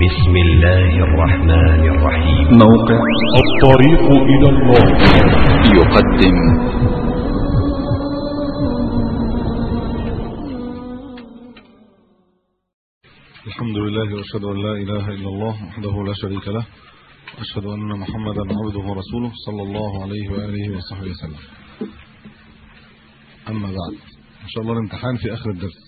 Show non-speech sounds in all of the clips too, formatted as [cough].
بسم الله الرحمن الرحيم. موقع الطريق إلى الله. يقدم. الحمد لله وأشهد أن لا إله إلا الله وحده لا شريك له. واشهد أن محمدا عبده ورسوله صلى الله عليه وآله وصحبه وسلم. أما بعد إن شاء الله الامتحان في آخر الدرس.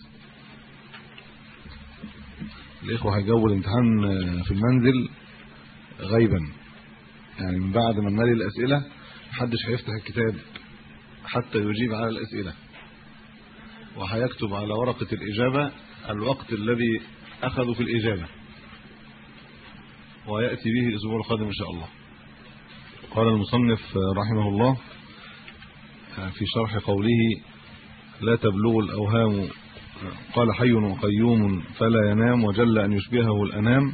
الإخوة هيجاوبوا الامتحان في المنزل غيبا. يعني من بعد ما نملي الأسئلة محدش هيفتح الكتاب حتى يجيب على الأسئلة. وهيكتب على ورقة الإجابة الوقت الذي أخذوا في الإجابة. ويأتي به الأسبوع القادم إن شاء الله. قال المصنف رحمه الله في شرح قوله لا تبلغ الأوهام قال حي وقيوم فلا ينام وجل أن يشبهه الأنام.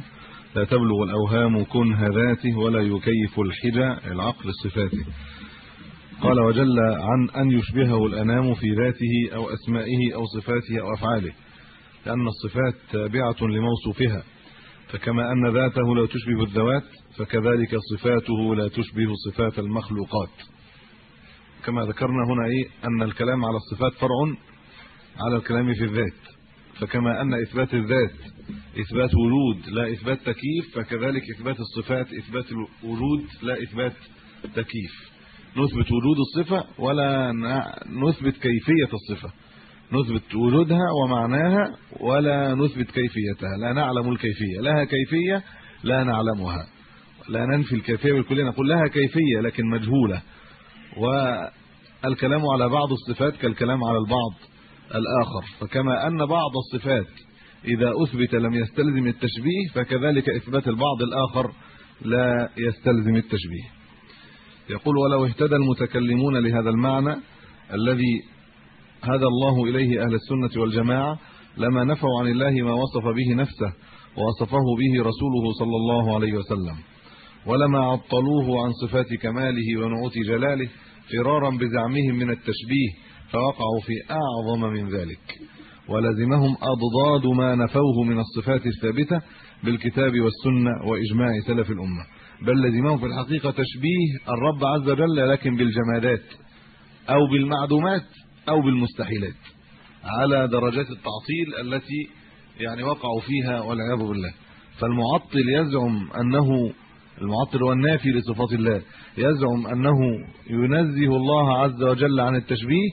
لا تبلغ الأوهام كنه ذاته ولا يكيف الحجى العقل صفاته قال وجل عن أن يشبهه الأنام في ذاته أو أسمائه أو صفاته أو أفعاله لأن الصفات تابعة لموصوفها. فكما أن ذاته لا تشبه الذوات فكذلك صفاته لا تشبه صفات المخلوقات. كما ذكرنا هنا إيه؟ أن الكلام على الصفات فرع على الكلام في الذات. فكما أن إثبات الذات إثبات وجود لا إثبات تكييف فكذلك إثبات الصفات إثبات الوجود لا إثبات تكييف. نثبت وجود الصفة ولا نثبت كيفية الصفة. نثبت وجودها ومعناها ولا نثبت كيفيتها. لا نعلم الكيفية. لها كيفية لا نعلمها. لا ننفي الكيفية بالكليه نقول لها كيفية لكن مجهولة. والكلام على بعض الصفات كالكلام على البعض. الآخر. فكما أن بعض الصفات إذا أثبت لم يستلزم التشبيه فكذلك إثبات البعض الآخر لا يستلزم التشبيه. يقول ولو اهتدى المتكلمون لهذا المعنى الذي هدى الله إليه أهل السنة والجماعة لما نفوا عن الله ما وصف به نفسه ووصفه به رسوله صلى الله عليه وسلم. ولما عطلوه عن صفات كماله ونعوت جلاله فرارا بزعمهم من التشبيه فوقعوا في أعظم من ذلك ولزمهم أضداد ما نفوه من الصفات الثابتة بالكتاب والسنة وإجماع سلف الأمة. بل لزمهم في الحقيقة تشبيه الرب عز وجل لكن بالجمادات أو بالمعدومات أو بالمستحيلات على درجات التعطيل التي يعني وقعوا فيها والعياذ بالله. فالمعطل يزعم أنه المعطل هو النافي لصفات الله يزعم أنه ينزه الله عز وجل عن التشبيه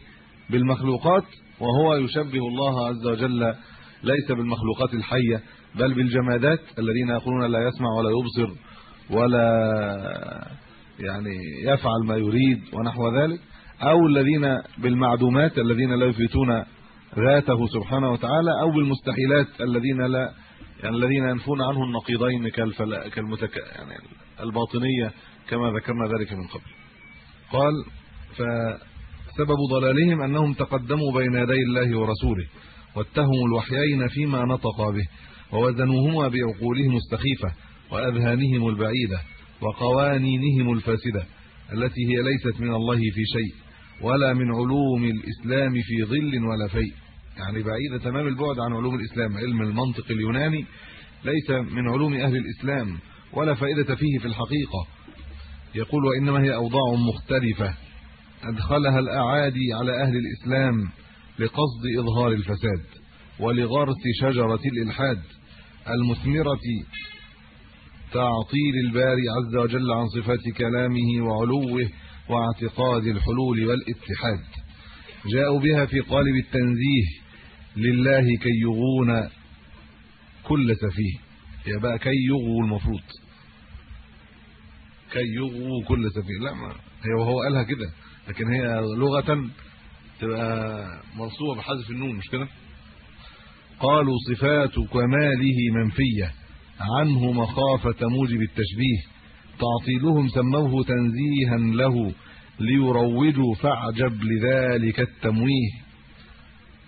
بالمخلوقات وهو يشبه الله عز وجل ليس بالمخلوقات الحية بل بالجمادات الذين يقولون لا يسمع ولا يبصر ولا يعني يفعل ما يريد ونحو ذلك أو الذين بالمعدومات الذين لا يثبتون ذاته سبحانه وتعالى أو بالمستحيلات الذين لا يعني الذين ينفون عنه النقيضين كالفلا كالمتك يعني الباطنية كما ذكرنا ذلك من قبل. قال فسبب ضلالهم أنهم تقدموا بين يدي الله ورسوله واتهموا الوحيين فيما نطقا به ووزنوهما بعقولهم السخيفة وأذهانهم البعيدة وقوانينهم الفاسدة التي هي ليست من الله في شيء ولا من علوم الإسلام في ظل ولا فيء يعني بعيدة تمام البعد عن علوم الإسلام علم المنطق اليوناني ليس من علوم أهل الإسلام ولا فائدة فيه في الحقيقة. يقول وإنما هي أوضاع مختلفة. أدخلها الأعادي على أهل الإسلام لقصد إظهار الفساد ولغرس شجرة الإلحاد المثمرة تعطيل الباري عز وجل عن صفات كلامه وعلوه واعتقاد الحلول والاتحاد. جاءوا بها في قالب التنزيه لله كي يغون كل سفيه. يا بقى كي يغوا المفروض. كي يغوا كل سفيه. لا ما وهو قالها كده. لكن هي لغة تبقى منصوبه بحذف النون مش كده؟ قالوا صفات كماله منفية عنه مخافة موجب التشبيه تعطيلهم سموه تنزيها له ليروجوا فاعجب لذلك التمويه.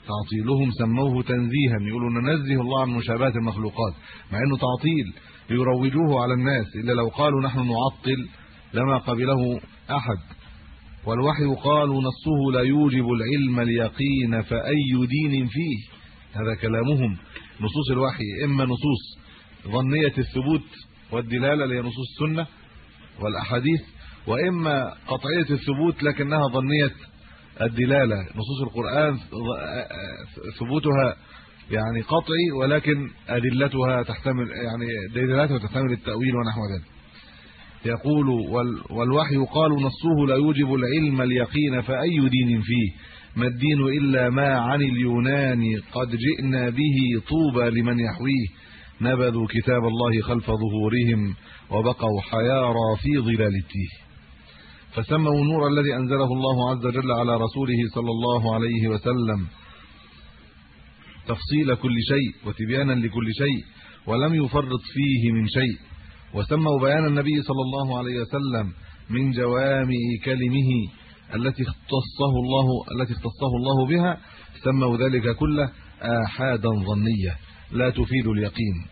تعطيلهم سموه تنزيها يقولوا ننزه الله عن مشابهة المخلوقات مع إنه تعطيل ليروجوه على الناس إلا لو قالوا نحن نعطل لما قبله أحد. والوحي قالوا نصه لا يوجب العلم اليقين فأي دين فيه. هذا كلامهم. نصوص الوحي إما نصوص ظنية الثبوت والدلالة اللي هي نصوص السنة والأحاديث وإما قطعية الثبوت لكنها ظنية الدلالة. نصوص القرآن ثبوتها يعني قطعي ولكن أدلتها تحتمل يعني دلالاتها تحتمل التأويل ونحو ذلك. يقول والوحي قال نصه لا يوجب العلم اليقين فأي دين فيه؟ ما الدين إلا ما عن اليونان قد جئنا به طوبى لمن يحويه. نبذوا كتاب الله خلف ظهورهم وبقوا حيارى في ظلال التيه فسموا النور الذي أنزله الله عز وجل على رسوله صلى الله عليه وسلم تفصيل كل شيء وتبيانا لكل شيء ولم يفرط فيه من شيء. وسموا بيان النبي صلى الله عليه وسلم من جوامع كلمه التي اختصه الله التي اختصه الله بها سموا ذلك كله آحادا ظنية لا تفيد اليقين.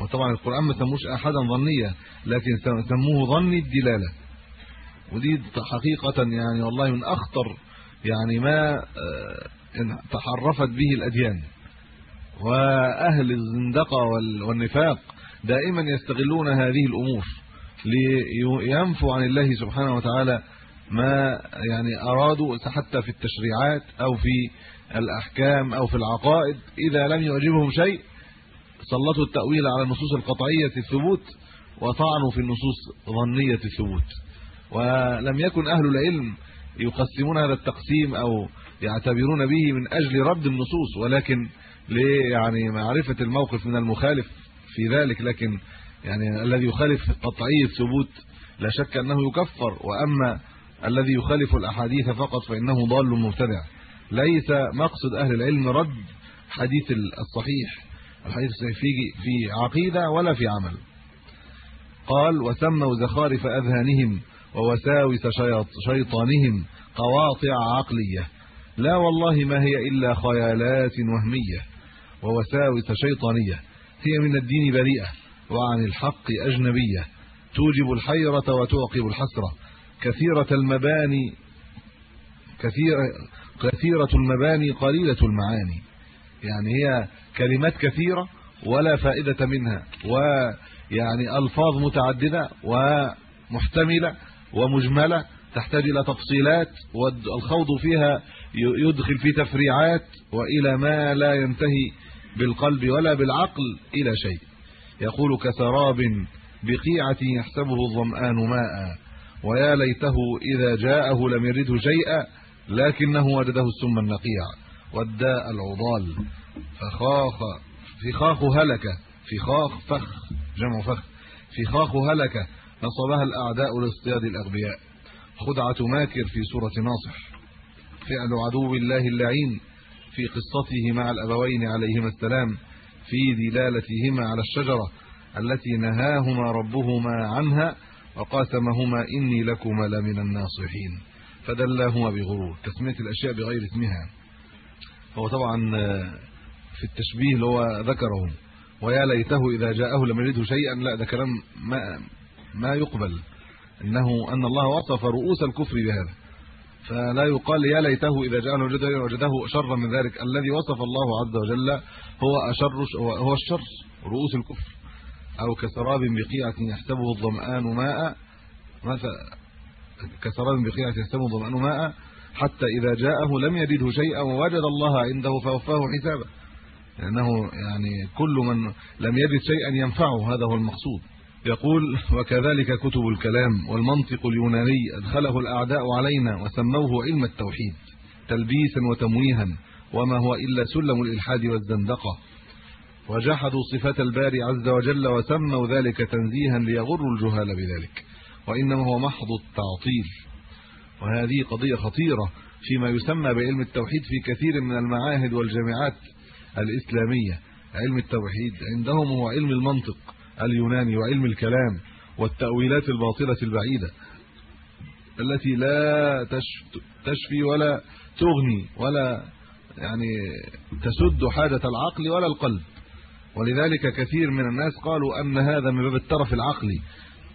وطبعا القرآن ما سموش آحادا ظنية لكن سموه ظن الدلالة. ودي حقيقة يعني والله من أخطر يعني ما آه، تحرفت به الأديان. وأهل الزندقة والنفاق دائما يستغلون هذه الأمور لينفوا عن الله سبحانه وتعالى ما يعني أرادوا حتى في التشريعات أو في الأحكام أو في العقائد. إذا لم يعجبهم شيء سلطوا التأويل على النصوص القطعية الثبوت وطعنوا في النصوص ظنية الثبوت. ولم يكن أهل العلم يقسمون هذا التقسيم أو يعتبرون به من أجل رد النصوص ولكن يعني معرفة الموقف من المخالف في ذلك لكن يعني الذي يخالف قطعي الثبوت لا شك أنه يكفر وأما الذي يخالف الأحاديث فقط فإنه ضال مبتدع. ليس مقصد أهل العلم رد حديث الصحيح الحديث الصحيح في في عقيدة ولا في عمل. قال وسموا زخارف أذهانهم ووساوس شيطانهم قواطع عقلية. لا والله ما هي إلا خيالات وهمية ووساوس شيطانية. هي من الدين بريئة وعن الحق أجنبية. توجب الحيرة وتعقب الحسرة. كثيرة المباني كثيره كثيرة المباني قليلة المعاني. يعني هي كلمات كثيرة ولا فائدة منها ويعني ألفاظ متعددة ومحتملة ومجملة تحتاج إلى تفصيلات والخوض فيها يدخل في تفريعات وإلى ما لا ينتهي بالقلب ولا بالعقل إلى شيء. يقول كسراب بقيعة يحسبه الظمآن ماء ويا ليته إذا جاءه لم يرده شيئا لكنه وجده السم النقيع والداء العضال. فخاخ فخاخ هلك فخاخ فخ جمع فخ فخاخ هلك نصبها الأعداء لاصطياد الأغبياء. خدعة ماكر في سورة ناصح. فعل عدو الله اللعين في قصته مع الأبوين عليهما السلام في دلالتهما على الشجرة التي نهاهما ربهما عنها وقاسمهما إني لكما لمن الناصحين. فدلاهما بغرور تسمية الأشياء بغير اسمها. هو طبعا في التشبيه اللي هو ذكره. ويا ليته إذا جاءه لم يرده شيئا لا ده كلام ما ما يقبل. إنه أن الله وصف رؤوس الكفر بهذا. فلا يقال يا ليته إذا جاءه وجده وجده شرا من ذلك. الذي وصف الله عز وجل هو أشر هو الشر رؤوس الكفر. أو كسراب بقيعة يحسبه الظمآن ماء. مثلا كسراب بقيعة يحسبه الظمآن ماء. حتى إذا جاءه لم يجده شيئا ووجد الله عنده فوفاه حسابه. لأنه يعني كل من لم يجد شيئا ينفعه هذا هو المقصود. يقول وكذلك كتب الكلام والمنطق اليوناني أدخله الأعداء علينا وسموه علم التوحيد تلبيسا وتمويها وما هو إلا سلم الإلحاد والزندقة. وجحدوا صفات الباري عز وجل وسموا ذلك تنزيها ليغروا الجهال بذلك وإنما هو محض التعطيل. وهذه قضية خطيرة فيما يسمى بعلم التوحيد في كثير من المعاهد والجامعات الإسلامية. علم التوحيد عندهم هو علم المنطق. اليوناني وعلم الكلام والتأويلات الباطلة البعيدة التي لا تشفي ولا تغني ولا يعني تسد حاجة العقل ولا القلب. ولذلك كثير من الناس قالوا أن هذا من باب الترف العقلي.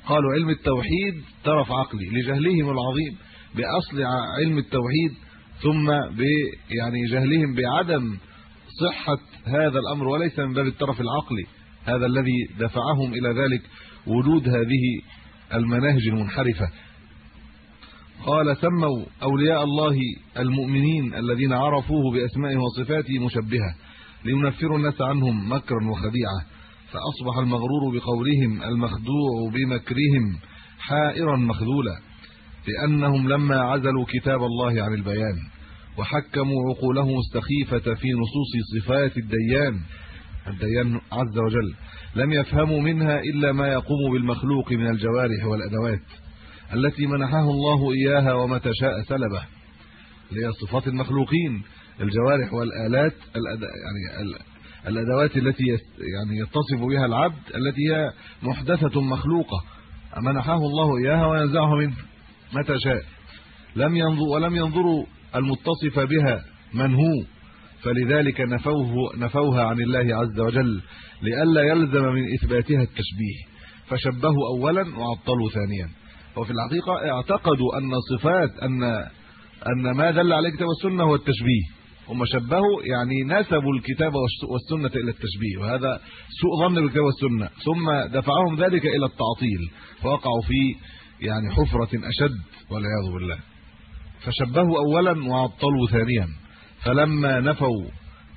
قالوا علم التوحيد ترف عقلي لجهلهم العظيم بأصل علم التوحيد ثم ب يعني جهلهم بعدم صحة هذا الأمر وليس من باب الترف العقلي. هذا الذي دفعهم إلى ذلك وجود هذه المناهج المنحرفة. قال سموا أولياء الله المؤمنين الذين عرفوه بأسمائه وصفاته مشبهة لينفروا الناس عنهم مكرا وخديعة فأصبح المغرور بقولهم المخدوع بمكرهم حائرا مخذولا لأنهم لما عزلوا كتاب الله عن البيان وحكموا عقولهم السخيفة في نصوص صفات الديان الديان عز وجل. لم يفهموا منها إلا ما يقوم بالمخلوق من الجوارح والأدوات التي منحه الله إياها ومتى شاء سلبه. اللي هي صفات المخلوقين الجوارح والآلات يعني الأدوات التي يعني يتصف بها العبد التي هي محدثة مخلوقة. منحه الله إياها وينزعها منه متى شاء لم ينظر ولم ينظروا المتصف بها من هو. فلذلك نفوه نفوها عن الله عز وجل لئلا يلزم من إثباتها التشبيه. فشبهوا اولا وعطلوا ثانيا. وفي الحقيقة اعتقدوا أن صفات أن أن ما دل عليه الكتاب والسنة هو التشبيه. هم شبهوا يعني نسبوا الكتاب والسنة إلى التشبيه وهذا سوء ظن بالكتاب والسنة. ثم دفعهم ذلك إلى التعطيل فوقعوا في يعني حفرة أشد والعياذ بالله. فشبهوا اولا وعطلوا ثانيا. فلما نفوا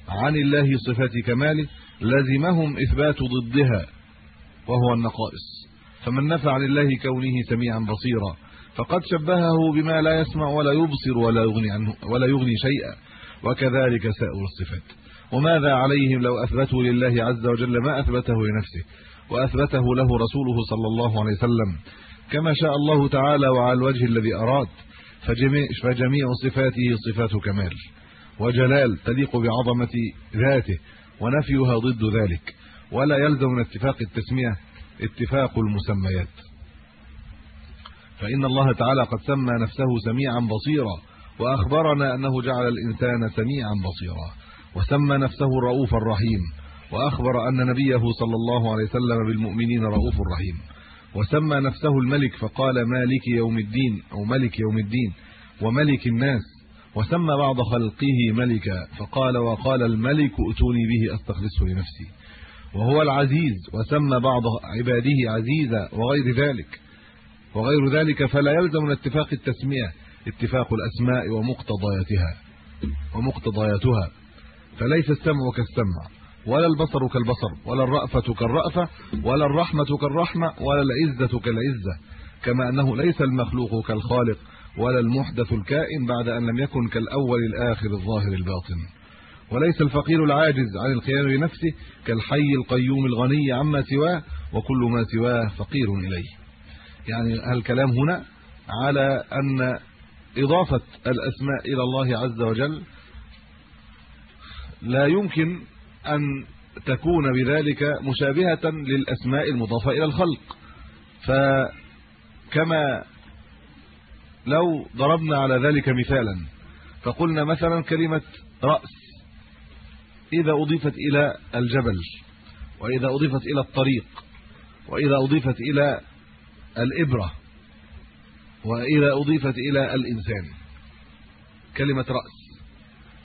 عن الله صفات كماله لزمهم إثبات ضدها وهو النقائص. فمن نفى عن الله كونه سميعا بصيرا فقد شبهه بما لا يسمع ولا يبصر ولا يغني عنه ولا يغني شيئا وكذلك سائر الصفات. وماذا عليهم لو أثبتوا لله عز وجل ما أثبته لنفسه وأثبته له رسوله صلى الله عليه وسلم كما شاء الله تعالى وعلى الوجه الذي أراد فجميع فجميع صفاته صفات كمال. وجلال تليق بعظمة ذاته ونفيها ضد ذلك ولا يلزم من اتفاق التسمية اتفاق المسميات. فإن الله تعالى قد سمى نفسه سميعا بصيرا وأخبرنا أنه جعل الإنسان سميعا بصيرا وسمى نفسه الرؤوف الرحيم وأخبر أن نبيه صلى الله عليه وسلم بالمؤمنين رؤوف رحيم. وسمى نفسه الملك فقال مالك يوم الدين أو ملك يوم الدين وملك الناس وسمى بعض خلقه ملكا فقال وقال الملك أتوني به أستخلصه لنفسي. وهو العزيز وسمى بعض عباده عزيزا وغير ذلك. وغير ذلك فلا يلزم من اتفاق التسمية اتفاق الأسماء ومقتضياتها ومقتضياتها. فليس السمع كالسمع ولا البصر كالبصر ولا الرأفة كالرأفة ولا الرحمة كالرحمة ولا العزة كالعزة كما أنه ليس المخلوق كالخالق ولا المحدث الكائن بعد أن لم يكن كالأول الآخر الظاهر الباطن. وليس الفقير العاجز عن القيام بنفسه كالحي القيوم الغني عما سواه وكل ما سواه فقير إليه. يعني الكلام هنا على أن إضافة الأسماء إلى الله عز وجل لا يمكن أن تكون بذلك مشابهة للأسماء المضافة إلى الخلق؟ فكما لو ضربنا على ذلك مثالا فقلنا مثلا كلمة رأس إذا أضيفت إلى الجبل وإذا أضيفت إلى الطريق وإذا أضيفت إلى الإبرة وإذا أضيفت إلى الإنسان. كلمة رأس.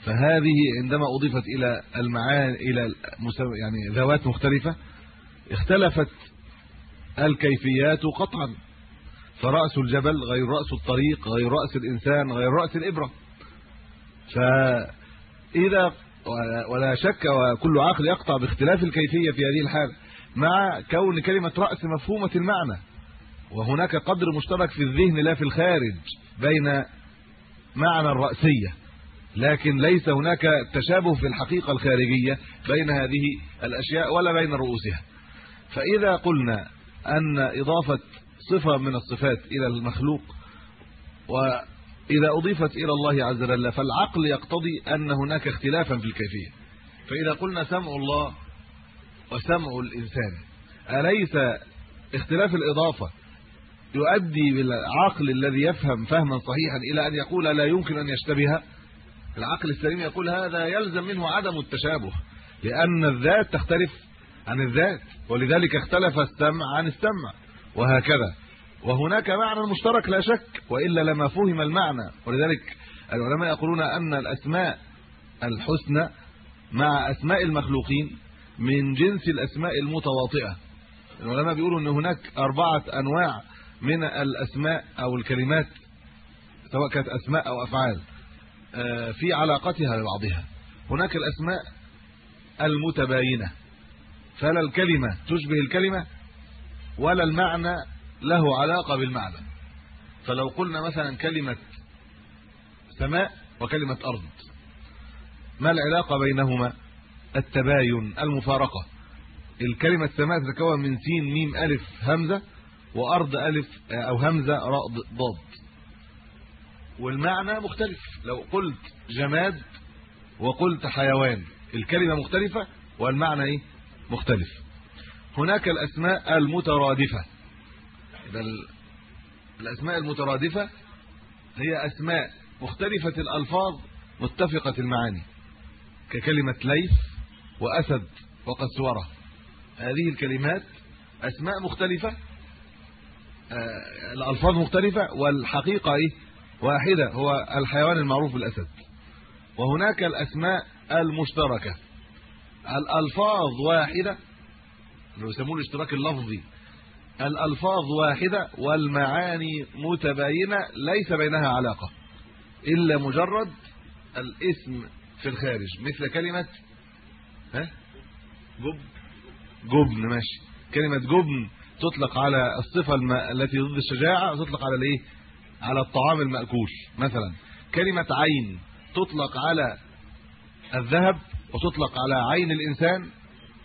فهذه عندما أضيفت إلى المعاني إلى يعني ذوات مختلفة اختلفت الكيفيات قطعا. فرأس الجبل غير رأس الطريق غير رأس الإنسان غير رأس الإبرة. فإذا ولا شك وكل عقل يقطع باختلاف الكيفية في هذه الحال مع كون كلمة رأس مفهومة المعنى وهناك قدر مشترك في الذهن لا في الخارج بين معنى الرأسية لكن ليس هناك تشابه في الحقيقة الخارجية بين هذه الأشياء ولا بين رؤوسها. فإذا قلنا أن إضافة صفة من الصفات إلى المخلوق وإذا أضيفت إلى الله عز وجل فالعقل يقتضي أن هناك اختلافا في الكيفية. فإذا قلنا سمع الله وسمع الإنسان أليس اختلاف الإضافة يؤدي بالعقل الذي يفهم فهما صحيحا إلى أن يقول لا يمكن أن يشتبه؟ العقل السليم يقول هذا يلزم منه عدم التشابه لأن الذات تختلف عن الذات ولذلك اختلف السمع عن السمع. وهكذا. وهناك معنى مشترك لا شك وإلا لما فهم المعنى. ولذلك العلماء يقولون أن الأسماء الحسنى مع أسماء المخلوقين من جنس الأسماء المتواطئة. العلماء بيقولوا إن هناك أربعة أنواع من الأسماء أو الكلمات سواء كانت أسماء أو أفعال آه، في علاقتها ببعضها. هناك الأسماء المتباينة فلا الكلمة تشبه الكلمة ولا المعنى له علاقة بالمعنى. فلو قلنا مثلا كلمة سماء وكلمة أرض ما العلاقة بينهما؟ التباين المفارقة. الكلمة سماء تتكون من سين ميم ألف همزة وأرض ألف أو همزة راء ضاد. والمعنى مختلف. لو قلت جماد وقلت حيوان الكلمة مختلفة والمعنى إيه؟ مختلف. هناك الأسماء المترادفة. الأسماء المترادفة هي أسماء مختلفة الألفاظ متفقة المعاني. ككلمة ليث وأسد وقسورة. هذه الكلمات أسماء مختلفة آه، الألفاظ مختلفة والحقيقة إيه؟ واحدة هو الحيوان المعروف بالأسد. وهناك الأسماء المشتركة. الألفاظ واحدة اللي يسموه الاشتراك اللفظي. الألفاظ واحدة والمعاني متباينة ليس بينها علاقة إلا مجرد الاسم في الخارج مثل كلمة ها؟ جب جبن ماشي. كلمة جبن تطلق على الصفة. التي ضد الشجاعة تطلق على الإيه؟ على الطعام المأكول مثلا. كلمة عين تطلق على الذهب وتطلق على عين الإنسان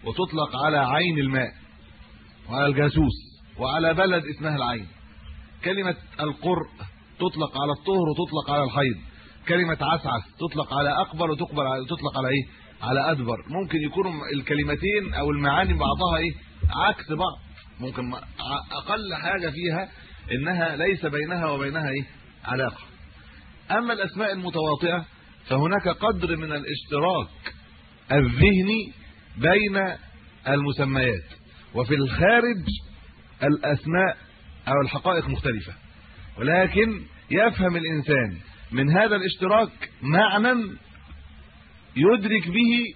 وتطلق على عين الماء وعلى الجاسوس وعلى بلد اسمها العين. كلمة القرء تطلق على الطهر وتطلق على الحيض. كلمة عسعس تطلق على اقبر وتقبل على تطلق على إيه؟ على أدبر. ممكن يكونوا الكلمتين أو المعاني بعضها إيه؟ عكس بعض. ممكن أقل حاجة فيها إنها ليس بينها وبينها إيه؟ علاقة. أما الأسماء المتواطئة فهناك قدر من الاشتراك الذهني بين المسميات. وفي الخارج الأسماء أو الحقائق مختلفة. ولكن يفهم الإنسان من هذا الاشتراك معنى يدرك به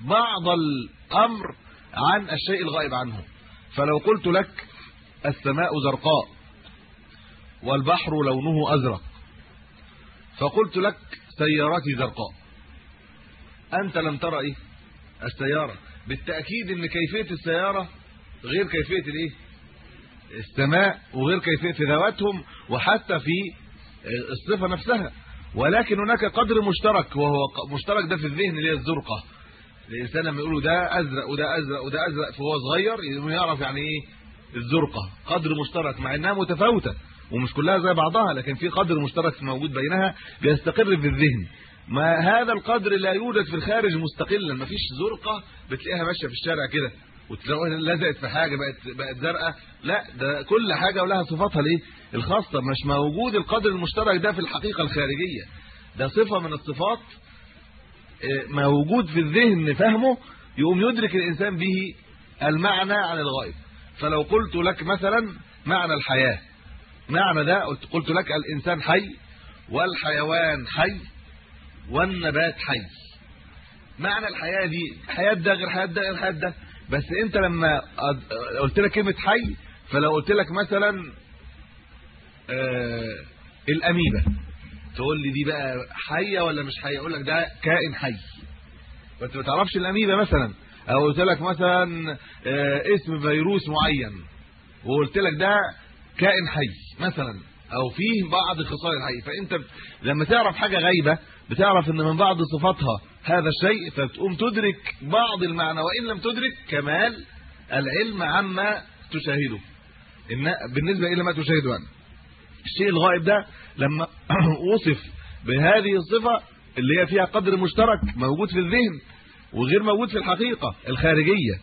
بعض الأمر عن الشيء الغائب عنه. فلو قلت لك السماء زرقاء والبحر لونه أزرق فقلت لك سيارتي زرقاء أنت لم ترى إيه؟ السيارة. بالتأكيد إن كيفية السيارة غير كيفية الإيه؟ السماء وغير كيفية ذواتهم وحتى في الصفة نفسها. ولكن هناك قدر مشترك وهو مشترك ده في الذهن اللي هي الزرقة. الإنسان لما يقولوا ده أزرق وده أزرق وده أزرق فهو صغير يعرف يعني إيه؟ الزرقة. قدر مشترك مع إنها متفاوتة ومش كلها زي بعضها لكن في قدر مشترك موجود بينها بيستقر في الذهن. ما هذا القدر لا يوجد في الخارج مستقلا. مفيش زرقة بتلاقيها ماشية في الشارع كده. وتلاقيها لزقت في حاجة بقت بقت زرقاء. لا ده كل حاجة ولها صفاتها الايه الخاصة مش موجود القدر المشترك ده في الحقيقة الخارجية. ده صفة من الصفات آه، موجود في الذهن فهمه يقوم يدرك الإنسان به المعنى عن الغائب فلو قلت لك مثلا معنى الحياة. معنى ده قلت لك الإنسان حي والحيوان حي. والنبات حي. معنى الحياة دي حياة ده غير حياة ده غير حياة ده. بس انت لما قلت لك كلمة حي فلو قلت لك مثلا آه الاميبا تقول لي دي بقى حية ولا مش حية؟ أقول لك ده كائن حي. وانت ما تعرفش الاميبا مثلا. أو قلت لك مثلا آه اسم فيروس معين. وقلت لك ده كائن حي مثلا. أو فيه بعض خصال الحي فأنت لما تعرف حاجة غايبه بتعرف إن من بعض صفاتها هذا الشيء فتقوم تدرك بعض المعنى. وإن لم تدرك كمال العلم عما تشاهده. ان بالنسبة إلى ما تشاهده يعني الشيء الغائب ده لما [clears throat] وصف بهذه الصفة اللي هي فيها قدر مشترك موجود في الذهن وغير موجود في الحقيقة الخارجية.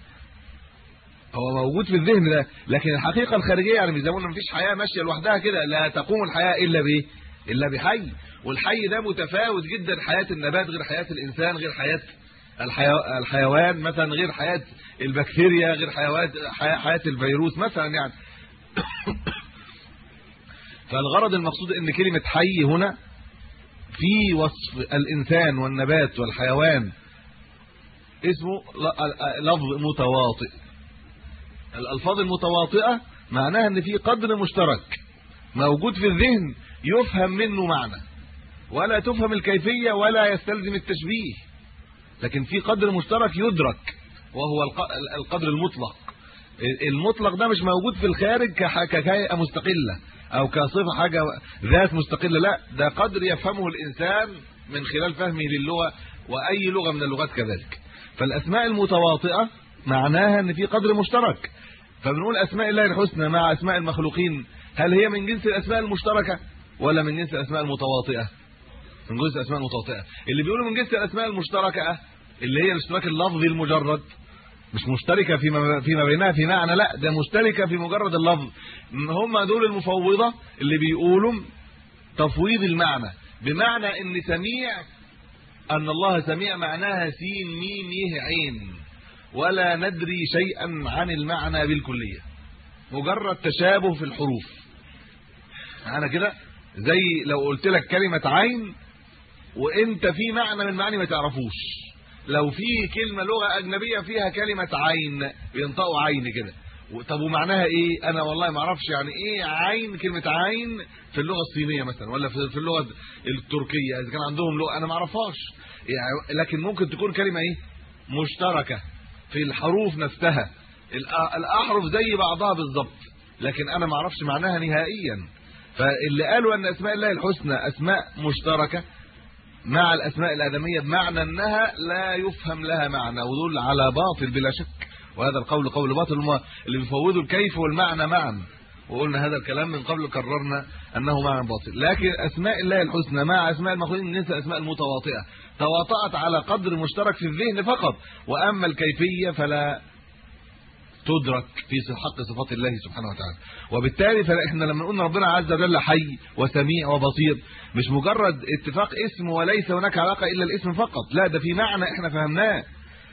هو موجود في الذهن ده لكن الحقيقة الخارجية يعني زي ما قلنا مفيش حياة ماشية لوحدها كده لا تقوم الحياة إلا بايه إلا بحي. والحي ده متفاوت جدا حياة النبات غير حياة الإنسان غير حياة الحيوان مثلا غير حياة البكتيريا غير حيوات حياه الفيروس مثلا يعني. [coughs] فالغرض المقصود إن كلمة حي هنا في وصف الإنسان والنبات والحيوان اسمه لفظ متواطئ. الألفاظ المتواطئة معناها إن في قدر مشترك. موجود في الذهن يفهم منه معنى. ولا تفهم الكيفية ولا يستلزم التشبيه. لكن في قدر مشترك يدرك وهو القدر المطلق. المطلق ده مش موجود في الخارج كهيئة مستقلة أو كصفة حاجة ذات مستقلة لا. ده قدر يفهمه الإنسان من خلال فهمه للغة وأي لغة من اللغات كذلك. فالأسماء المتواطئة معناها إن في قدر مشترك. فبنقول أسماء الله الحسنى مع أسماء المخلوقين. هل هي من جنس الأسماء المشتركة ولا من جنس الأسماء المتواطئة؟ من جنس الأسماء المتواطئة. اللي بيقولوا من جنس الأسماء المشتركة اللي هي الاشتراك اللفظي المجرد مش مشتركة فيما فيما بينها في معنى لا ده مشتركة في مجرد اللفظ. هم دول المفوضة اللي بيقولوا تفويض المعنى. بمعنى إن سميع أن الله سميع معناها سين ميم يه عين. ولا ندري شيئا عن المعنى بالكلية. مجرد تشابه في الحروف. أنا كده؟ زي لو قلت لك كلمة عين وإنت في معنى من المعاني ما تعرفوش. لو في كلمة لغة أجنبية فيها كلمة عين بينطقوا عين كده. طب ومعناها إيه؟ أنا والله ما أعرفش يعني إيه عين كلمة عين في اللغة الصينية مثلا ولا في اللغة التركية إذا كان عندهم لغة أنا ما أعرفهاش. يعني لكن ممكن تكون كلمة إيه؟ مشتركة. في الحروف نفسها. الأحرف زي بعضها بالظبط لكن أنا ما أعرفش معناها نهائيا. فاللي قالوا أن أسماء الله الحسنى أسماء مشتركة مع الأسماء الآدمية بمعنى أنها لا يفهم لها معنى ودول على باطل بلا شك. وهذا القول قول باطل اللي بيفوضوا الكيف والمعنى معا. وقلنا هذا الكلام من قبل كررنا أنه معنى باطل. لكن أسماء الله الحسنى مع أسماء المخلوقين ننسى أسماء المتواطئه تواطأت على قدر مشترك في الذهن فقط. وأما الكيفية فلا تدرك في حق صفات الله سبحانه وتعالى. وبالتالي فاحنا لما قلنا ربنا عز وجل حي وسميع وبصير مش مجرد اتفاق اسم وليس هناك علاقة إلا الاسم فقط. لا ده في معنى إحنا فهمناه.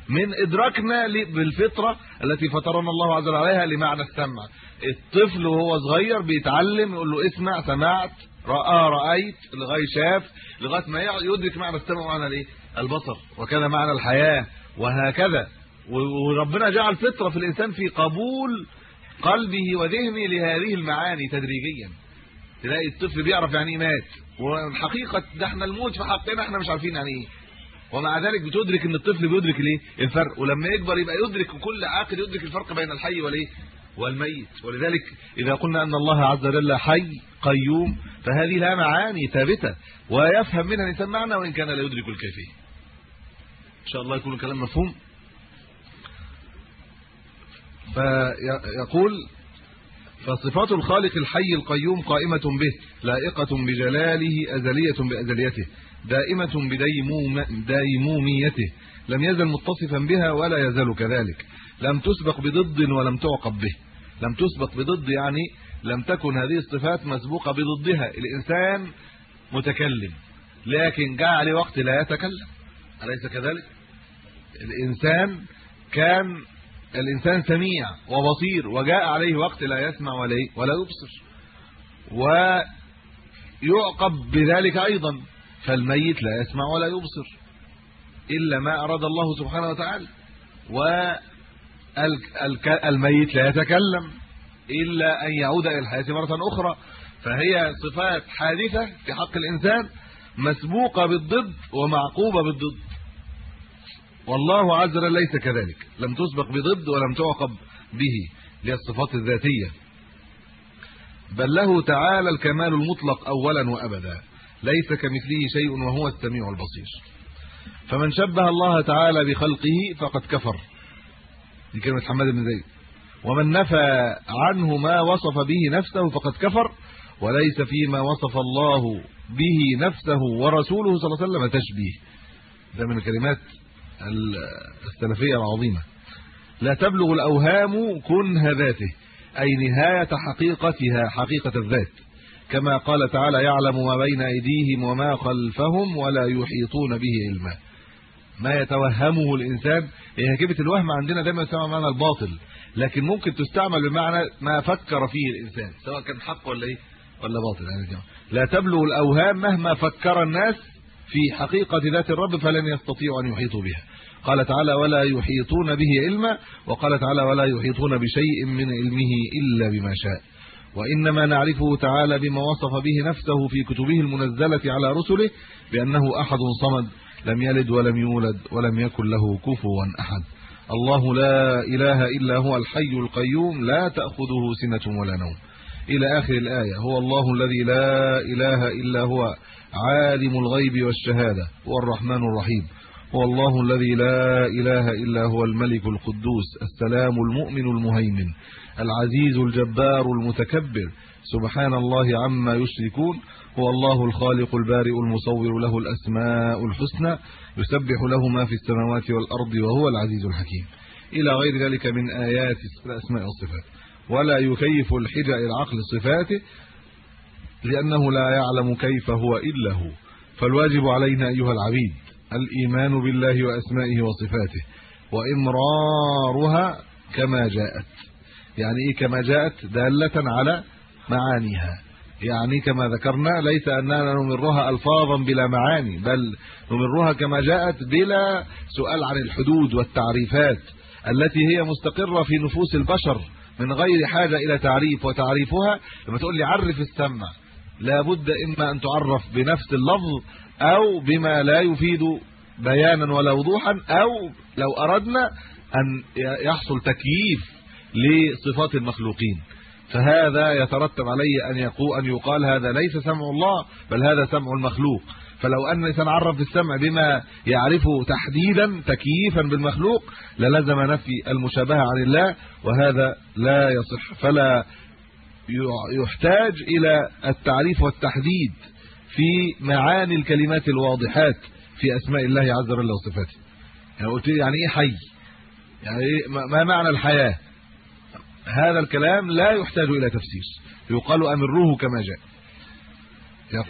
من إدراكنا بالفطرة التي فطرنا الله عز وجل عليها لمعنى السمع. الطفل وهو صغير بيتعلم يقول له اسمع سمعت رأى رأيت لغايه شاف لغاية ما يدرك معنى السمع ومعنى الإيه؟ البصر وكذا معنى الحياة وهكذا. وربنا جعل فطرة في الإنسان في قبول قلبه وذهنه لهذه المعاني تدريجيا. تلاقي الطفل بيعرف يعني إيه مات. والحقيقة ده إحنا الموت في حقنا إحنا مش عارفين يعني إيه. ومع ذلك بتدرك إن الطفل بيدرك الإيه؟ الفرق. ولما يكبر يبقى يدرك كل عاقل يدرك الفرق بين الحي والإيه؟ والميت. ولذلك إذا قلنا أن الله عز وجل حي قيوم فهذه لها معاني ثابتة ويفهم منها الإنسان معنى وإن كان لا يدرك الكيفية. إن شاء الله يكون الكلام مفهوم. فيقول فصفات الخالق الحي القيوم قائمة به لائقة بجلاله أزلية بأزليته دائمة بديموم ديموميته لم يزل متصفا بها ولا يزال كذلك. لم تسبق بضد ولم تعقب به. لم تسبق بضد يعني لم تكن هذه الصفات مسبوقة بضدها. الإنسان متكلم لكن جاء عليه وقت لا يتكلم. أليس كذلك؟ الإنسان كان الإنسان سميع وبصير وجاء عليه وقت لا يسمع ولا ولا يبصر. ويعقب بذلك أيضا فالميت لا يسمع ولا يبصر إلا ما أراد الله سبحانه وتعالى. والميت لا يتكلم إلا أن يعود إلى الحياة مرة أخرى. فهي صفات حادثة في حق الإنسان مسبوقة بالضد ومعقوبة بالضد. والله عز وجل ليس كذلك. لم تسبق بضد ولم تعقب به للصفات الذاتية. بل له تعالى الكمال المطلق اولا وابدا. ليس كمثله شيء وهو السميع البصير. فمن شبه الله تعالى بخلقه فقد كفر. دي كلمة حماد بن زيد. ومن نفى عنه ما وصف به نفسه فقد كفر وليس فيما وصف الله به نفسه ورسوله صلى الله عليه وسلم تشبيه. ده من الكلمات السلفيه العظيمة. لا تبلغ الأوهام كنه ذاته أي نهاية حقيقتها حقيقة الذات. كما قال تعالى يعلم ما بين أيديهم وما خلفهم ولا يحيطون به علما. ما يتوهمه الإنسان هي كلمه الوهم عندنا دايما تسمع معنى الباطل لكن ممكن تستعمل بمعنى ما فكر فيه الإنسان سواء كان حق ولا إيه؟ ولا باطل. يعني لا تبلغ الأوهام مهما فكر الناس في حقيقة ذات الرب فلن يستطيعوا أن يحيطوا بها. قال تعالى ولا يحيطون به علما وقال تعالى ولا يحيطون بشيء من علمه إلا بما شاء وإنما نعرفه تعالى بما وصف به نفسه في كتبه المنزلة على رسله بأنه أحد صمد لم يلد ولم يولد ولم يكن له كفوا أحد. الله لا إله إلا هو الحي القيوم لا تأخذه سنة ولا نوم. إلى آخر الآية هو الله الذي لا إله إلا هو عالم الغيب والشهادة هو الرحمن الرحيم. هو الله الذي لا إله إلا هو الملك القدوس السلام المؤمن المهيمن العزيز الجبار المتكبر سبحان الله عما يشركون هو الله الخالق البارئ المصور له الأسماء الحسنى يسبح له ما في السماوات والأرض وهو العزيز الحكيم. إلى غير ذلك من آيات الأسماء والصفات. ولا يكيف الحجة العقل صفاته لأنه لا يعلم كيف هو إلا هو. فالواجب علينا أيها العبيد الإيمان بالله وأسمائه وصفاته وإمرارها كما جاءت. يعني إيه كما جاءت؟ دالة على معانيها. يعني كما ذكرنا ليس أننا نمرها الفاظا بلا معاني بل نمرها كما جاءت بلا سؤال عن الحدود والتعريفات التي هي مستقرة في نفوس البشر من غير حاجة إلى تعريف وتعريفها لما تقول لي عرف السمع لابد إما أن تعرف بنفس اللفظ أو بما لا يفيد بيانا ولا وضوحا أو لو أردنا أن يحصل تكييف لصفات المخلوقين. فهذا يترتب عليه أن يقول أن يقال هذا ليس سمع الله بل هذا سمع المخلوق. فلو ان سنعرف بالسمع بما يعرفه تحديدا تكييفا بالمخلوق للزم نفي المشابهة عن الله وهذا لا يصح. فلا يحتاج إلى التعريف والتحديد في معاني الكلمات الواضحات في أسماء الله عز وجل وصفاته. يعني قلت يعني إيه حي؟ يعني ما معنى الحياة؟ هذا الكلام لا يحتاج إلى تفسير. يقال أمروه كما جاء.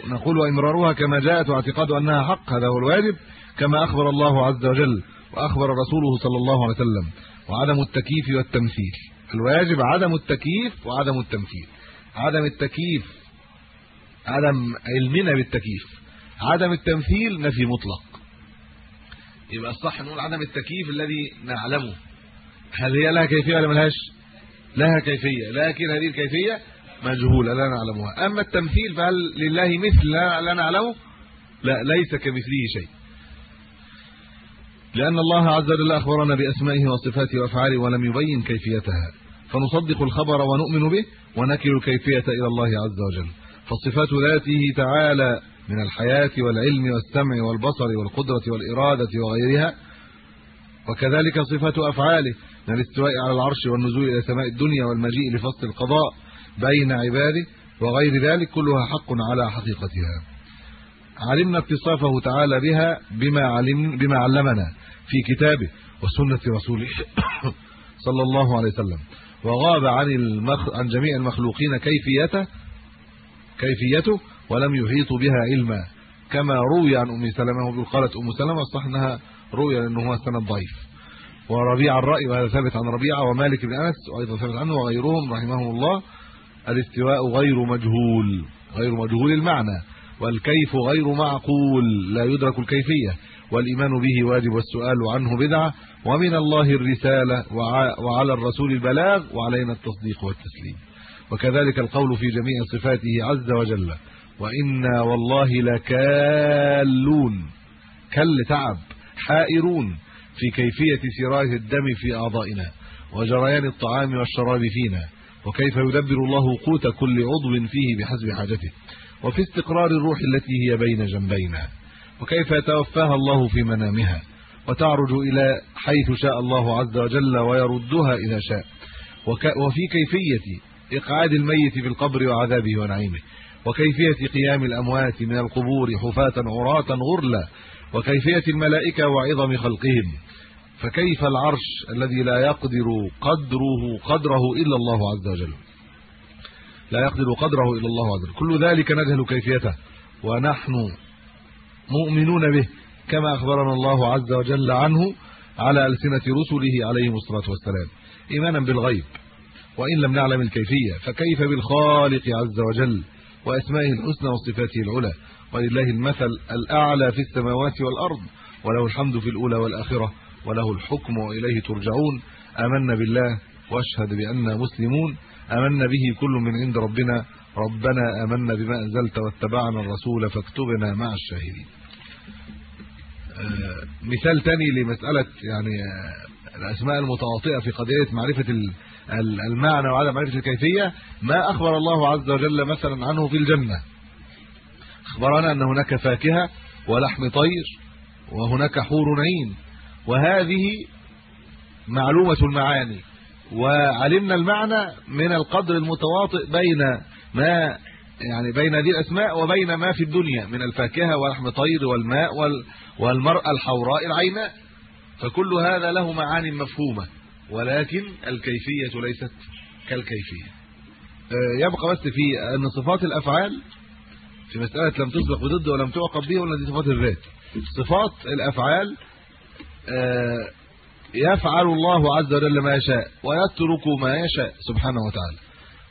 نقول امرارها كما جاءت واعتقاد أنها حق هذا هو الواجب كما أخبر الله عز وجل وأخبر رسوله صلى الله عليه وسلم وعدم التكييف والتمثيل. الواجب عدم التكييف وعدم التمثيل. عدم التكييف عدم علمنا بالتكييف. عدم التمثيل نفي مطلق. يبقى الصح نقول عدم التكييف الذي نعلمه. هل هي لها كيفية ولا ملهاش؟ لها كيفية لكن هذه الكيفية مجهولة لا نعلمها. أما التمثيل فهل لله مثل لا نعلمه؟ لا ليس كمثله شيء. لأن الله عز وجل أخبرنا بأسمائه وصفاته وأفعاله ولم يبين كيفيتها. فنصدق الخبر ونؤمن به ونكل الكيفية إلى الله عز وجل. فصفات ذاته تعالى من الحياة والعلم والسمع والبصر والقدرة والإرادة وغيرها. وكذلك صفات أفعاله. من الاستواء على العرش والنزول إلى سماء الدنيا والمجيء لفصل القضاء بين عباده وغير ذلك كلها حق على حقيقتها. علمنا اتصافه تعالى بها بما علم بما علمنا في كتابه وسنة رسوله [coughs] صلى الله عليه وسلم. وغاب عن المخ... عن جميع المخلوقين كيفيته كيفيته ولم يحيط بها علما. كما روي عن أم سلمة وقالت أم سلمة الصح انها روي لأنه هو سند ضعيف. وربيع الرأي وهذا ثابت عن ربيعة ومالك بن أنس وأيضا ثابت عنه وغيرهم رحمهم الله. الاستواء غير مجهول غير مجهول المعنى والكيف غير معقول لا يدرك الكيفية. والإيمان به واجب والسؤال عنه بدعة. ومن الله الرسالة وعلى الرسول البلاغ وعلينا التصديق والتسليم. وكذلك القول في جميع صفاته عز وجل. وإنا والله لكالون كل تعب حائرون. في كيفية سرايه الدم في أعضائنا وجريان الطعام والشراب فينا وكيف يدبر الله قوت كل عضو فيه بحسب حاجته وفي استقرار الروح التي هي بين جنبينا وكيف يتوفاها الله في منامها وتعرج إلى حيث شاء الله عز وجل ويردها إذا شاء وفي كيفية إقعاد الميت في القبر وعذابه ونعيمه وكيفية قيام الأموات من القبور حفاة عراة غرلا وكيفية الملائكة وعظم خلقهم. فكيف العرش الذي لا يقدر قدره قدره إلا الله عز وجل؟ لا يقدر قدره إلا الله عز وجل. كل ذلك نجهل كيفيته. ونحن مؤمنون به كما أخبرنا الله عز وجل عنه على ألسنة رسله عليهم الصلاة والسلام. إيمانا بالغيب. وإن لم نعلم الكيفية فكيف بالخالق عز وجل وأسمائه الحسنى وصفاته العلى؟ ولله المثل الأعلى في السماوات والأرض وله الحمد في الأولى والآخرة وله الحكم وإليه ترجعون. آمنا بالله واشهد بأننا مسلمون. آمنا به كل من عند ربنا. ربنا آمنا بما أنزلت واتبعنا الرسول فاكتبنا مع الشاهدين. آه، مثال تاني لمسألة يعني آه، الأسماء المتواطئة في قضية معرفة المعنى وعدم معرفة الكيفية. ما أخبر الله عز وجل مثلا عنه في الجنة؟ أخبرنا أن هناك فاكهة ولحم طير وهناك حور عين وهذه معلومة المعاني. وعلمنا المعنى من القدر المتواطئ بين ما يعني بين هذه الأسماء وبين ما في الدنيا من الفاكهة ولحم طير والماء والمرأة الحوراء العيناء. فكل هذا له معاني مفهومة ولكن الكيفية ليست كالكيفية. آه، يبقى بس في ان صفات الأفعال في مسألة لم تسبق بضد ولم تعقب به ولا دي صفات الذات صفات الأفعال آه، يفعل الله عز وجل ما يشاء ويترك ما يشاء سبحانه وتعالى.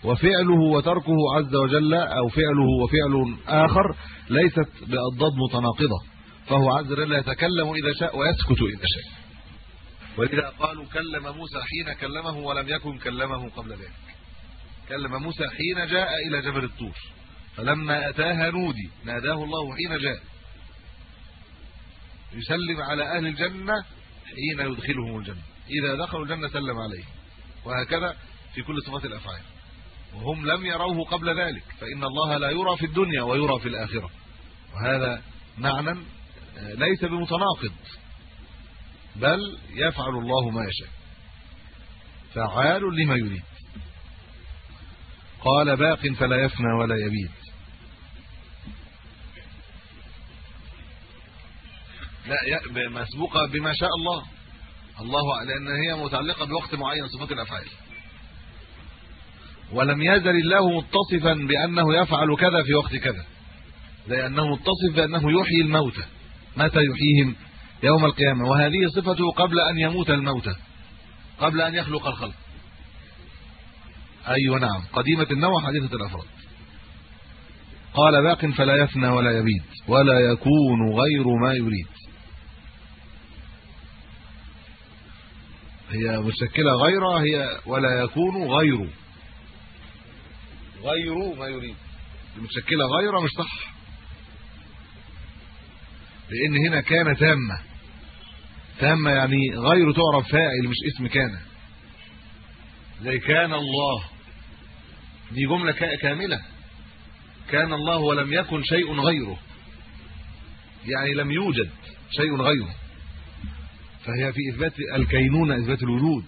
وفعله وتركه عز وجل أو فعله وفعل آخر ليست باضداد متناقضة. فهو عز وجل يتكلم إذا شاء ويسكت إذا شاء. ولذا قالوا كلم موسى حين كلمه ولم يكن كلمه قبل ذلك. كلم موسى حين جاء إلى جبل الطور. فلما أتاها نودي ناداه الله حين جاء. يسلم على أهل الجنة حين يدخلهم الجنة. إذا دخلوا الجنة سلم عليه. وهكذا في كل صفات الأفعال. وهم لم يروه قبل ذلك. فإن الله لا يرى في الدنيا ويرى في الآخرة. وهذا معنى آه، ليس بمتناقض. بل يفعل الله ما يشاء. فعال لما يريد. قال باق فلا يفنى ولا يبيد. لا مسبوقة بما شاء الله. الله لأن هي متعلقة بوقت معين صفات الأفعال. ولم يزل الله متصفا بأنه يفعل كذا في وقت كذا. لأنه متصف بأنه يحيي الموتى. متى يحييهم؟ يوم القيامة. وهذه صفته قبل أن يموت الموتى. قبل أن يخلق الخلق. أيوه نعم. قديمة النوع حديثة الأفراد. قال باق فلا يفنى ولا يبيد ولا يكون غير ما يريد. هي مشكله غيرها هي ولا يكون غيره غير ما يريد. المتشكله غيره مش صح. لأن هنا كان تامة. تامة يعني غير تعرف فاعل مش اسم كان. زي كان الله. دي جملة كاملة. كان الله ولم يكن شيء غيره. يعني لم يوجد شيء غيره. فهي في إثبات الكينونة إثبات الوجود.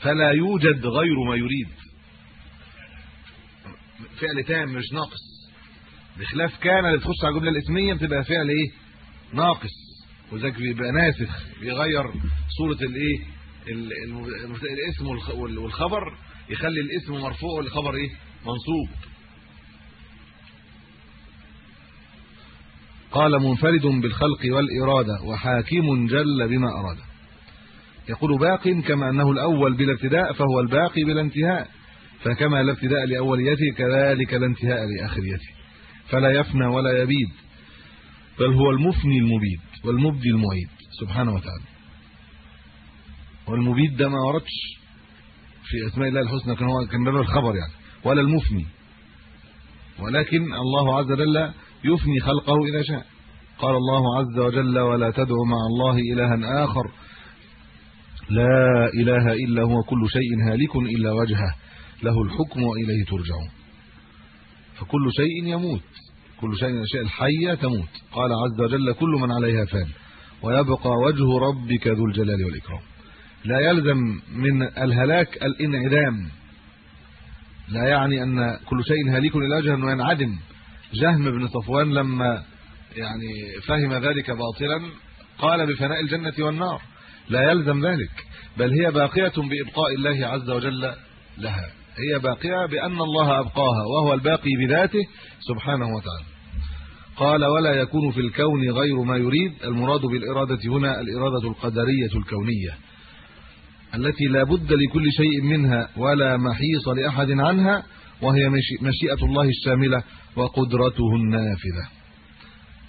فلا يوجد غير ما يريد. فعل تام مش ناقص. بخلاف كان اللي تخش على الجملة الإسمية بتبقى فعل إيه؟ ناقص. وذاك بيبقى ناسخ بيغير صورة الإيه؟ الاسم والخبر يخلي الاسم مرفوع والخبر إيه؟ منصوب. قال منفرد بالخلق والإرادة وحاكم جل بما أراد. يقول باق كما أنه الأول بلا ابتداء فهو الباقي بلا انتهاء فكما لا ابتداء لاوليته كذلك لا انتهاء لاخريته فلا يفنى ولا يبيد بل هو المفني المبيد والمبدي المعيد سبحانه وتعالى. والمبيد ده ما وردش في أسماء الله الحسنى كان هو كان باب الخبر يعني ولا المفني. ولكن الله عز وجل يفني خلقه إذا شاء. قال الله عز وجل ولا تدعوا مع الله إلها آخر. لا إله إلا هو كل شيء هالك إلا وجهه. له الحكم وإليه ترجعون. فكل شيء يموت كل شيء من الأشياء الحية تموت. قال عز وجل كل من عليها فان. ويبقى وجه ربك ذو الجلال والإكرام. لا يلزم من الهلاك الانعدام. لا يعني أن كل شيء هالك إلا وجهه انه ينعدم جهم بن صفوان لما يعني فهم ذلك باطلا قال بفناء الجنة والنار لا يلزم ذلك بل هي باقية بإبقاء الله عز وجل لها. هي باقية بأن الله أبقاها وهو الباقي بذاته سبحانه وتعالى. قال ولا يكون في الكون غير ما يريد. المراد بالإرادة هنا الإرادة القدرية الكونية التي لا بد لكل شيء منها ولا محيص لأحد عنها وهي مشيئة الله الشامله وقدرته النافذة.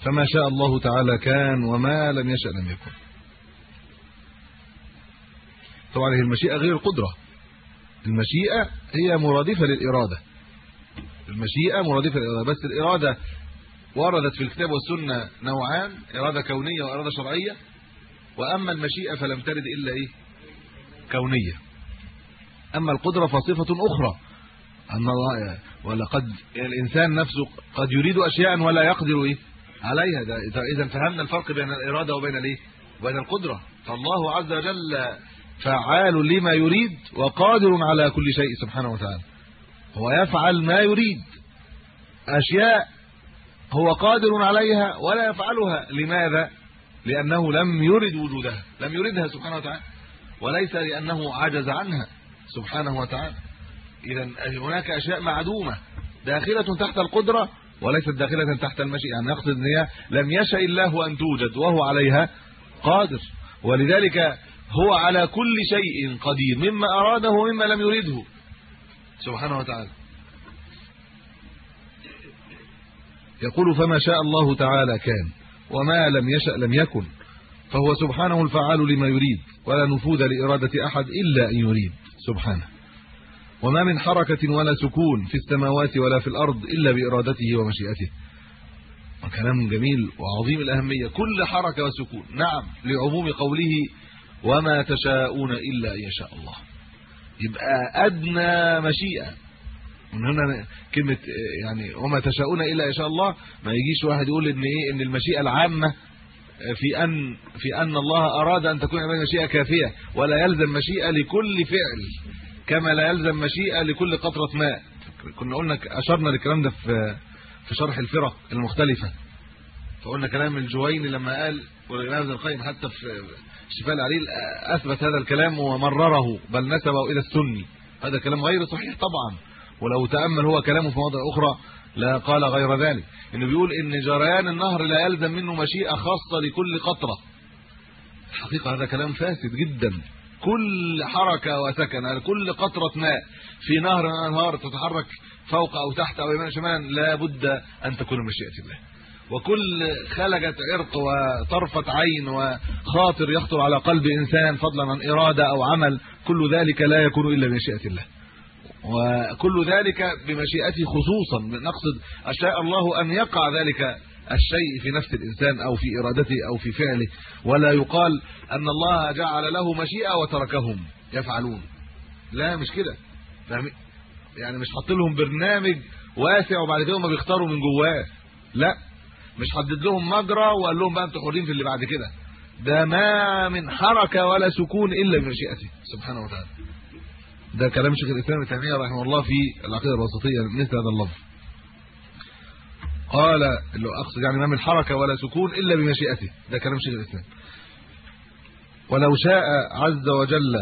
فما شاء الله تعالى كان وما لم يشأ لم يكن. طبعا هي المشيئة غير القدره المشيئة هي مرادفة للإرادة. المشيئة مرادفة للإرادة. بس الإرادة وردت في الكتاب والسنة نوعان إرادة كونية وإرادة شرعية. وأما المشيئة فلم ترد إلا إيه؟ كونية. أما القدرة فصفة أخرى. الله ولقد الإنسان نفسه قد يريد أشياء ولا يقدر إيه؟ عليها. إذا فهمنا الفرق بين الإرادة وبين الإيه؟ وبين القدرة. فالله عز وجل فعال لما يريد وقادر على كل شيء سبحانه وتعالى. هو يفعل ما يريد. أشياء هو قادر عليها ولا يفعلها. لماذا؟ لأنه لم يرد وجودها لم يردها سبحانه وتعالى وليس لأنه عجز عنها سبحانه وتعالى. اذا هناك أشياء معدومة. داخلة تحت القدرة وليست داخلة تحت المشيئة. يعني نقصد إن هي لم يشاء الله أن توجد وهو عليها قادر. ولذلك هو على كل شيء قدير. مما أراده ومما لم يريده. سبحانه وتعالى. يقول فما شاء الله تعالى كان وما لم يشأ لم يكن. فهو سبحانه الفعال لما يريد. ولا نفوذ لإرادة أحد إلا أن يريد. سبحانه. وما من حركة ولا سكون في السماوات ولا في الأرض إلا بإرادته ومشيئته. وكلام جميل وعظيم الأهمية. كل حركة وسكون. نعم لعموم قوله وما تشاءون إلا أن يشاء الله. يبقى أدنى مشيئة. من هنا كلمة يعني وما تشاءون إلا إن شاء الله ما يجيش واحد يقول إن إيه إن المشيئة العامة في أن في أن الله أراد أن تكون مشيئة كافية ولا يلزم مشيئة لكل فعل. كما لا يلزم مشيئة لكل قطرة ماء. كنا قلنا أشرنا للكلام ده في في شرح الفرق المختلفة. فقلنا كلام الجويني لما قال والامام ابن القيم حتى في شفاء العليل أثبت هذا الكلام ومرره بل نسبه إلى السني. هذا كلام غير صحيح طبعا. ولو تأمل هو كلامه في مواضع أخرى لا قال غير ذلك. إنه بيقول إن جريان النهر لا يلزم منه مشيئة خاصة لكل قطرة. الحقيقة هذا كلام فاسد جدا. كل حركة وسكن كل قطرة ماء في نهر من الأنهار تتحرك فوق أو تحت أو يمين شمالا لا بد أن تكون مشيئة الله. وكل خلقت عرق وطرفة عين وخاطر يخطر على قلب إنسان فضلا عن إرادة أو عمل كل ذلك لا يكون إلا بمشيئة الله. وكل ذلك بمشيئته خصوصا. نقصد أشاء الله أن يقع ذلك الشيء في نفس الإنسان أو في إرادته أو في فعله. ولا يقال أن الله جعل له مشيئة وتركهم. يفعلون. لا مش كده. يعني مش حاط لهم برنامج واسع وبعد كده هم بيختاروا من جواه. لا. مش حدد لهم مجرى وقال لهم بقى أنتوا حرين في اللي بعد كده. ده ما من حركة ولا سكون إلا بمشيئته سبحانه وتعالى. ده كلام شيخ الإسلام ابن تيمية رحمه الله في العقيدة الوسطيه مثل هذا اللفظ. قال اللي أقصد يعني ما من حركة ولا سكون إلا بمشيئته. ده كلام شيخ الإسلام. ولو شاء عز وجل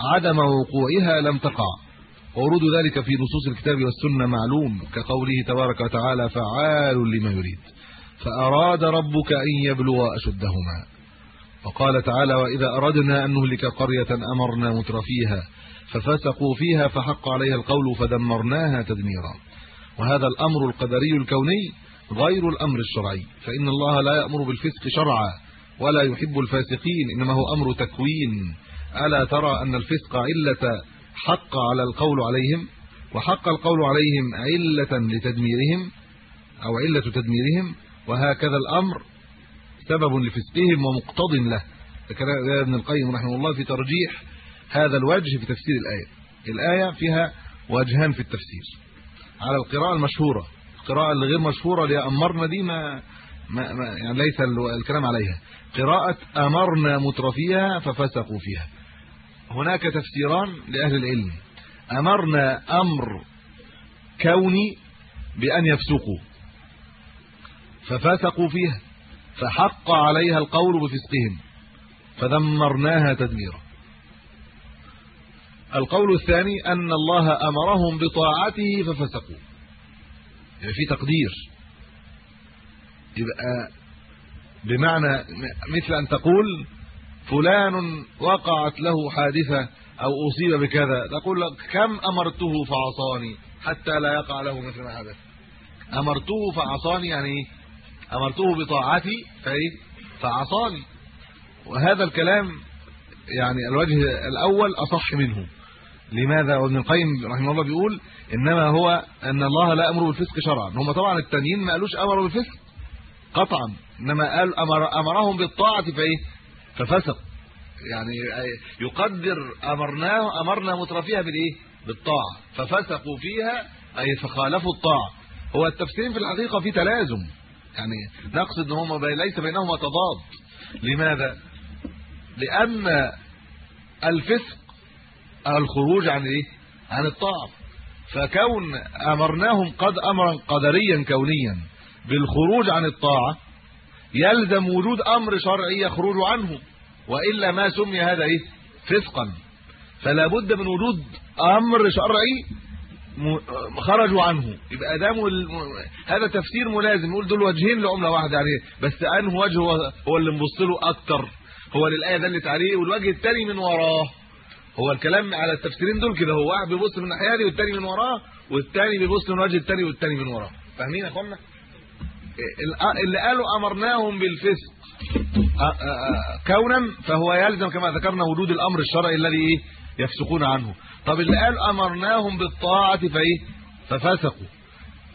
عدم وقوعها لم تقع. ورود ذلك في نصوص الكتاب والسنة معلوم كقوله تبارك وتعالى فعال لما يريد فأراد ربك أن يبلغ أشدهما. وقال تعالى وإذا أردنا أن نهلك قرية أمرنا مترفيها ففسقوا فيها فحق عليها القول فدمرناها تدميرا وهذا الأمر القدري الكوني غير الأمر الشرعي فإن الله لا يأمر بالفسق شرعا ولا يحب الفاسقين إنما هو أمر تكوين. ألا ترى أن الفسق علة حق على القول عليهم؟ وحق القول عليهم علة لتدميرهم أو علة تدميرهم؟ وهكذا الأمر سبب لفسقهم ومقتض له. ذكر ابن القيم رحمه الله في ترجيح هذا الوجه في تفسير الآية. الآية فيها وجهان في التفسير. على القراءة المشهورة. القراءة الغير مشهورة اللي أمرنا دي ما, ما, ما يعني ليس الكلام عليها. قراءة أمرنا مترفيها ففسقوا فيها. هناك تفسيران لأهل العلم. أمرنا أمر كوني بأن يفسقوا. ففسقوا فيها. فحق عليها القول بفسقهم. فدمرناها تدميرا. القول الثاني أن الله أمرهم بطاعته ففسقوا. يعني في تقدير. يبقى بمعنى مثل أن تقول فلان وقعت له حادثة أو أصيب بكذا. تقول لك كم أمرته فعصاني حتى لا يقع له مثل ما حدث. أمرته فعصاني يعني إيه أمرته بطاعتي فايه فعصاني. وهذا الكلام يعني الوجه الأول أصح منه. لماذا وابن القيم رحمه الله بيقول إنما هو أن الله لا أمر بالفسق شرعا. هم طبعا التانيين ما قالوش امروا بالفسق قطعا. إنما قال أمر أمرهم بالطاعة فإيه؟ ففسق. يعني يقدر امرناه أمرنا مترفيها بالإيه؟ بالطاعة. ففسقوا فيها أي فخالفوا الطاعة. هو التفسير في الحقيقة في تلازم. يعني نقصد إن هم ليس بينهما تضاد. لماذا؟ لأن الفسق الخروج عن إيه؟ عن الطاعة. فكون أمرناهم قد أمرا قدريا كونيا بالخروج عن الطاعة يلزم وجود أمر شرعي يخرج عنه وإلا ما سمي هذا إيه؟ فسقا. فلا بد من وجود أمر شرعي خرجوا عنه. يبقى ده هذا تفسير ملازم نقول دول وجهين لعملة واحدة يعني. بس أنه وجه هو اللي نبص له أكتر. هو للآية دلت عليه والوجه الثاني من وراه. هو الكلام على التفسيرين دول كده هو واحد بيبص من الناحيه دي والثاني من وراه والثاني بيبص من وجه الثاني والثاني من وراه. فاهمين يا أخوانا؟ اللي قالوا أمرناهم بالفسق كونا فهو يلزم كما ذكرنا وجود الأمر الشرعي الذي إيه؟ يفسقون عنه. طب اللي قال أمرناهم بالطاعة فإيه؟ ففسقوا.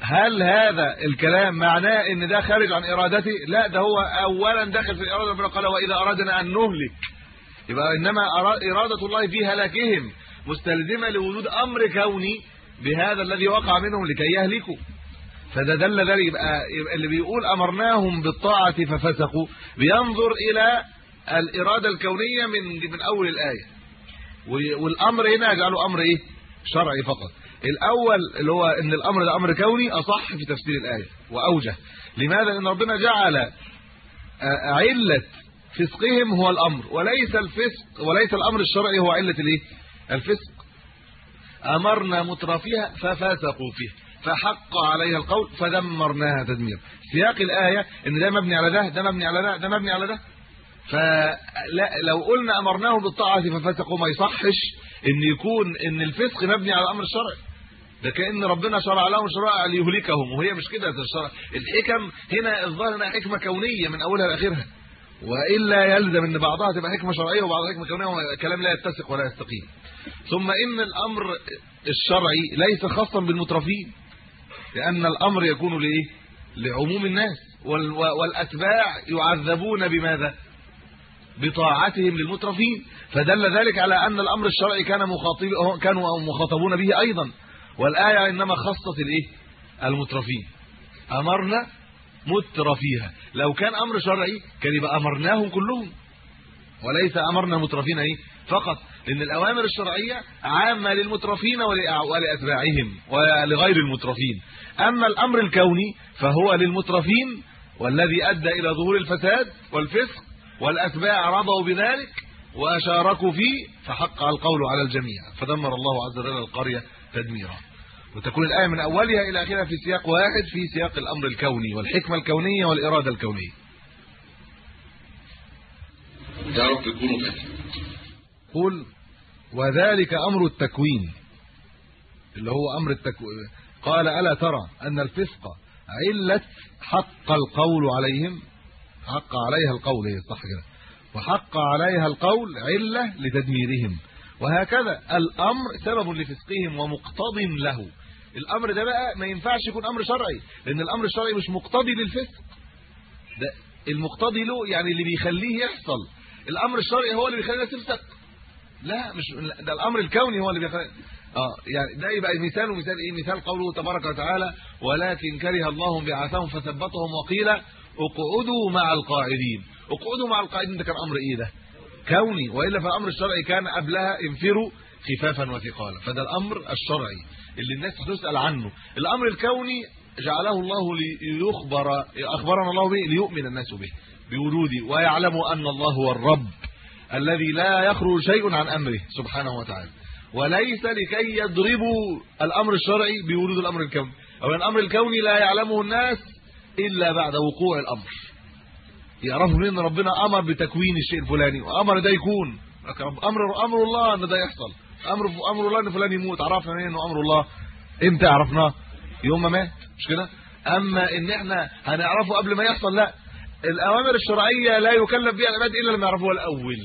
هل هذا الكلام معناه إن ده خارج عن ارادته لا ده هو اولا داخل في الإرادة ربنا قال وإذا أردنا أن نهلك يبقى إنما إرادة الله في هلاكهم مستلزمة لوجود أمر كوني بهذا الذي وقع منهم لكي يهلكوا. فده دل ذلك يبقى اللي بيقول أمرناهم بالطاعة ففسقوا. بينظر إلى الإرادة الكونية من من أول الآية. والأمر هنا يجعله أمر إيه؟ شرعي فقط. الأول اللي هو إن الأمر ده أمر كوني أصح في تفسير الآية. وأوجه. لماذا؟ لأن ربنا جعل علة فسقهم هو الأمر وليس الفسق وليس الأمر الشرعي هو علة الإيه؟ الفسق. أمرنا مترفيها ففسقوا فيه فحق عليها القول فدمرناها تدمير سياق الآية إن ده مبني على ده ده مبني على ده ده مبني على ده. فلا لو قلنا أمرناهم بالطاعة ففسقوا ما يصحش إن يكون إن الفسق مبني على الأمر الشرعي. ده كأن ربنا شرع لهم شرائع ليهلكهم وهي مش كده الحكم هنا الظاهر إنها حكمة كونية من أولها لآخرها. وإلا يلزم إن بعضها تبقى حكمة شرعية وبعضها حكمة كونية وكلام لا يتسق ولا يستقيم. ثم إن الأمر الشرعي ليس خاصا بالمترفين لأن الأمر يكون لإيه؟ لعموم الناس. والأتباع يعذبون بماذا؟ بطاعتهم للمترفين. فدل ذلك على أن الأمر الشرعي كان مخاطب كانوا مخاطبون به أيضا. والآية إنما خصت الايه المترفين. أمرنا مترفيها لو كان أمر شرعي كان يبقى أمرناهم كلهم. وليس أمرنا مترفين إيه؟ فقط. لأن الأوامر الشرعية عامة للمترفين ولأتباعهم ولغير المترفين. أما الأمر الكوني فهو للمترفين والذي أدى إلى ظهور الفساد والفسق والأتباع رضوا بذلك وأشاركوا فيه فحق القول على الجميع. فدمر الله عز وجل القرية تدميرا. وتكون الآية من أولها إلى آخرها في سياق واحد في سياق الأمر الكوني والحكمة الكونية والإرادة الكونية. يا رب تكونوا فاهمين قل وذلك أمر التكوين. اللي هو أمر التكوين قال ألا ترى أن الفسق عله حق القول عليهم؟ حق عليها القول هي صح كده. وحق عليها القول علة لتدميرهم. وهكذا الأمر سبب لفسقهم ومقتض له. الأمر ده بقى ما ينفعش يكون أمر شرعي لأن الأمر الشرعي مش مقتضي للفسق. ده المقتضي له يعني اللي بيخليه يحصل. الأمر الشرعي هو اللي بيخلينا تفسق. لا مش ده الأمر الكوني هو اللي بيخلي آه يعني ده يبقى مثال ومثال إيه؟ مثال قوله تبارك وتعالى ولكن كره الله بعثهم فثبتهم وقيل اقعدوا مع القاعدين اقعدوا مع القاعدين ده كان أمر إيه ده؟ كوني. وإلا فالأمر الشرعي كان قبلها انفروا خفافا وثقالا فده الأمر الشرعي. اللي الناس هتسال عنه. الأمر الكوني جعله الله ليخبر أخبرنا الله به ليؤمن الناس به بوجوده ويعلموا أن الله هو الرب الذي لا يخرج شيء عن أمره سبحانه وتعالى. وليس لكي يضربوا الأمر الشرعي بوجود الأمر الكوني. أو الأمر الكوني لا يعلمه الناس إلا بعد وقوع الأمر. يعرفوا ان ربنا أمر بتكوين الشيء الفلاني وأمر ده يكون. أمر أمر الله أن ده يحصل. أمر أمر الله إن فلان يموت. عرفنا إنه أمر الله. إمتى عرفناه يوم ما. مات مش كده؟ أما إن إحنا هنعرفه قبل ما يحصل لا. الأوامر الشرعية لا يكلف بها العباد إلا لما يعرفوها الأول.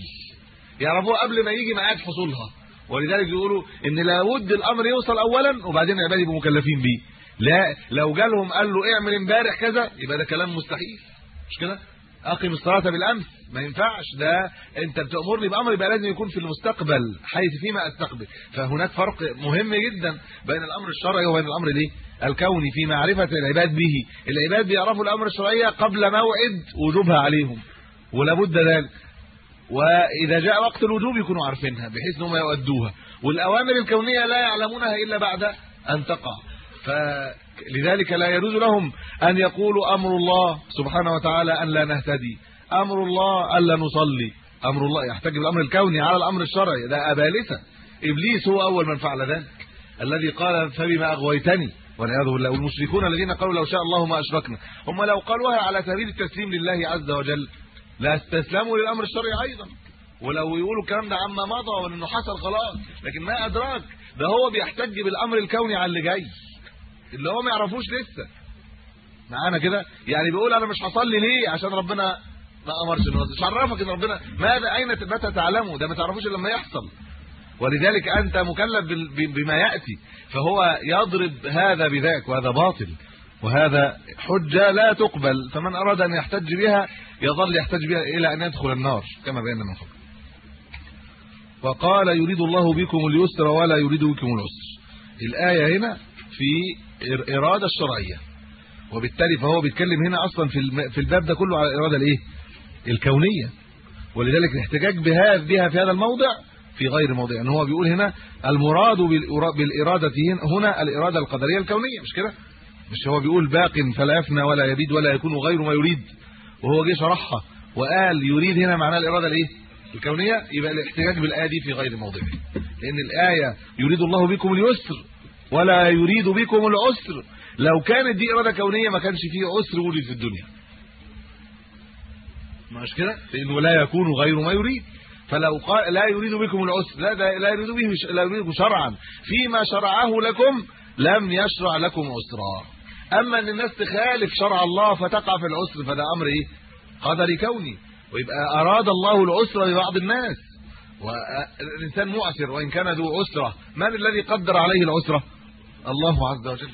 يعرفوها قبل ما يجي ميعاد حصولها ولذلك بيقولوا إن لابد الأمر يوصل اولا وبعدين العباد يبقوا مكلفين بيه. لا. لو جالهم قال له اعمل امبارح كذا يبقى ده كلام مستحيل. مش كده؟ أقم الصلاة بالأمس. ما ينفعش. ده أنت بتامرني بأمر يبقى لازم يكون في المستقبل حيث فيما أستقبل. فهناك فرق مهم جدا بين الأمر الشرعي وبين الأمر الايه الكوني في معرفة العباد به. العباد بيعرفوا الأمر الشرعي قبل موعد وجوبها عليهم ولا بد ذلك. وإذا جاء وقت الوجوب يكونوا عارفينها بحيث إنهم يؤدوها والأوامر الكونية لا يعلمونها إلا بعد أن تقع. فلذلك لا يجوز لهم أن يقولوا أمر الله سبحانه وتعالى أن لا نهتدي. أمر الله الا نصلي. أمر الله يحتاج بالأمر الكوني على الأمر الشرعي. ده ابالسه إبليس هو أول من فعل ذلك. الذي قال فبما أغويتني والعياذ بالله. والمشركون الذين قالوا لو شاء الله ما أشركنا. هم لو قالوها على سبيل التسليم لله عز وجل لا استسلموا للأمر الشرعي أيضا. ولو يقولوا الكلام ده عما مضى وانه حصل خلاص. لكن ما أدراك. ده هو بيحتج بالأمر الكوني على اللي جاي. اللي هو ما يعرفوش لسه. معانا كده؟ يعني بيقول أنا مش هصلي ليه؟ عشان ربنا ما أمرش مش عرفك إن ربنا ماذا أين متى تعلمه ده ما تعرفوش إلا لما يحصل. ولذلك أنت مكلف بما يأتي. فهو يضرب هذا بذاك وهذا باطل. وهذا حجة لا تقبل. فمن أراد أن يحتج بها يظل يحتج بها إلى أن يدخل النار. كما بينا من قبل. وقال يريد الله بكم اليسر ولا يريد بكم العسر. الآية هنا في الاراده الشرعية. وبالتالي فهو بيتكلم هنا أصلا في في الباب ده كله على الاراده الإيه؟ الكونية. ولذلك الاحتجاج بها بها في هذا الموضع في غير موضع. يعني هو بيقول هنا المراد بالاراده هنا الإرادة القدرية الكونية. مش كده؟ مش هو بيقول باق فلا يفنى ولا يبيد ولا يكون غير ما يريد. وهو جه شرحها وقال يريد هنا معناه الإرادة الإيه؟ الكونية. يبقى الاحتجاج بالآية دي في غير موضعه لأن الآية يريد الله بكم اليسر. ولا يريد بكم العسر. لو كانت دي إرادة كونية ما كانش فيه عسر وجد في الدنيا. مش كده؟ لأنه لا يكون غير ما يريد. فلو قال لا يريد بكم العسر لا لا يريد به لا يريد شرعا. فيما شرعه لكم لم يشرع لكم عسرا. أما إن الناس تخالف شرع الله فتقع في العسر فده أمر إيه؟ قدري كوني. ويبقى أراد الله العسر لبعض الناس. والانسان معسر وإن كان ذو عسرة من الذي قدر عليه العسرة؟ الله عز وجل.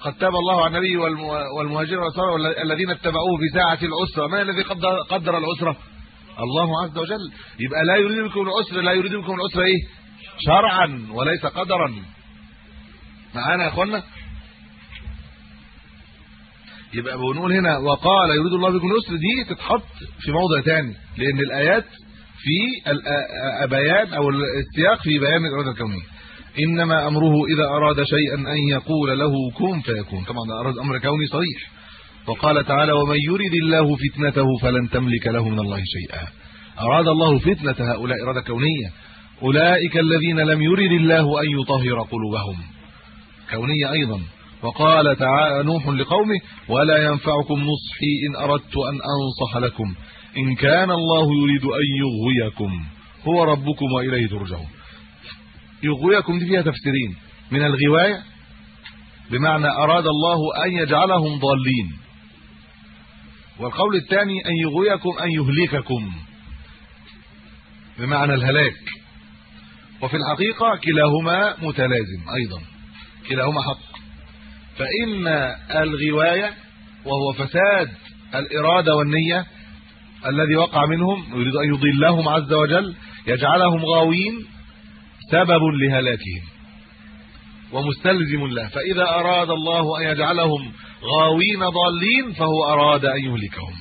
قد تاب الله على النبي والمهاجرين والأنصار الذين اتبعوه في ساعة العسرة. من الذي قدر العسرة؟ الله عز وجل. يبقى لا يريد بكم العسر لا يريد بكم العسر إيه؟ شرعا وليس قدرا. معانا يا اخوانا يبقى بنقول هنا وقال يريد الله بكم اليسر دي تتحط في موضع ثاني لأن الآيات في البيان أو السياق في بيان الاراده الكونية. إنما أمره إذا أراد شيئا أن يقول له كن فيكون طبعا ده أراد أمر كوني صريح. وقال تعالى ومن يريد الله فتنته فلن تملك له من الله شيئا. أراد الله فتنة هؤلاء إرادة كونية. أولئك الذين لم يرد الله أن يطهر قلوبهم. كونية أيضا. وقال تعالى نوح لقومه ولا ينفعكم نصحي إن أردت أن أنصح لكم. إن كان الله يريد أن يغويكم. هو ربكم وإليه ترجعون. يغويكم دي فيها تفسيرين. من الغواية بمعنى أراد الله أن يجعلهم ضالين. والقول الثاني أن يغويكم أن يهلككم. بمعنى الهلاك. وفي الحقيقة كلاهما متلازم أيضا. كلاهما حق. فإن الغواية وهو فساد الإرادة والنية الذي وقع منهم يريد أن يضلهم عز وجل يجعلهم غاوين سبب لهلاكهم ومستلزم له. فإذا أراد الله أن يجعلهم غاوين ضالين فهو أراد أن يهلكهم.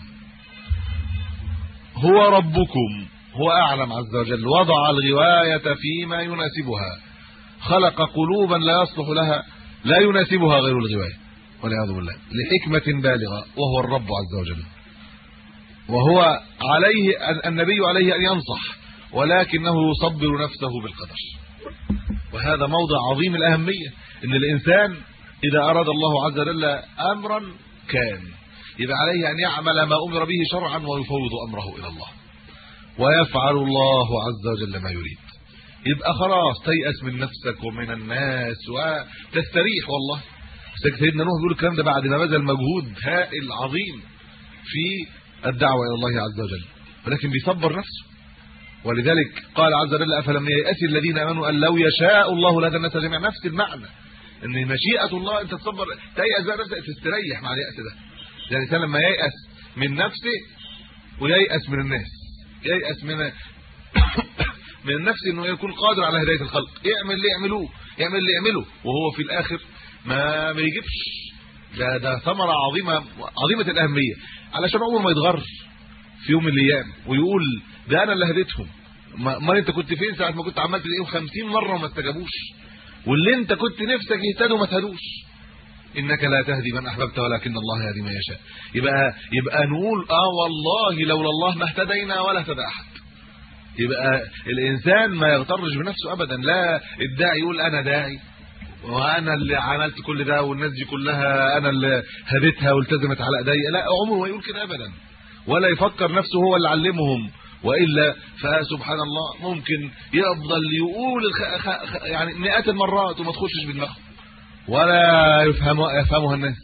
هو ربكم هو أعلم عز وجل. وضع الغواية فيما يناسبها. خلق قلوبا لا يصلح لها لا يناسبها غير الغواية. والعياذ بالله. لحكمة بالغة وهو الرب عز وجل. وهو عليه النبي عليه أن ينصح. ولكنه يصبر نفسه بالقدر. وهذا موضع عظيم الأهمية إن الإنسان إذا أراد الله عز وجل أمرا كان يبقى عليه أن يعمل ما أمر به شرعا ويفوض أمره إلى الله. ويفعل الله عز وجل ما يريد. يبقى خلاص تيأس من نفسك ومن الناس وتستريح والله. سيدنا نوح بيقول الكلام ده بعد ما بذل مجهود هائل عظيم في الدعوة إلى الله عز وجل. ولكن بيصبر نفسه. ولذلك قال عز وجل أفلم ييأس الذين آمنوا أن لو يشاء الله لهدى الناس جميعا نفس المعنى. إن مشيئة الله انت تصبر تيأس بقى نفسك تستريح مع اليأس ده. يعني الانسان لما ييأس من نفسه وييأس من الناس. ييأس من [coughs] من النفس إنه يكون قادر على هداية الخلق. يعمل اللي يعملوه يعمل اللي يعمله. وهو في الآخر ما ما يجيبش. ده ده ثمرة عظيمة عظيمة الأهمية. علشان عمره ما يتغر. في يوم من الأيام ويقول ده أنا اللي هديتهم. ما أنت كنت فين ساعة ما كنت عمال تلاقيهم 50 مرة وما استجابوش. واللي أنت كنت نفسك يهتدوا ما تهدوش. إنك لا تهدي من أحببت ولكن الله يهدي من يشاء. يبقى يبقى نقول آه والله لولا الله ما اهتدينا ولا اهتدى أحد. يبقى الإنسان ما يغترش بنفسه ابدا. لا الداعي يقول أنا داعي وأنا اللي عملت كل ده والناس دي كلها أنا اللي هديتها والتزمت على أيديا. لا عمره ما يقول كده ابدا. ولا يفكر نفسه هو اللي علمهم وإلا فسبحان الله ممكن يفضل يقول يعني مئات المرات وما تخشش بدماغه ولا يفهم يفهمها الناس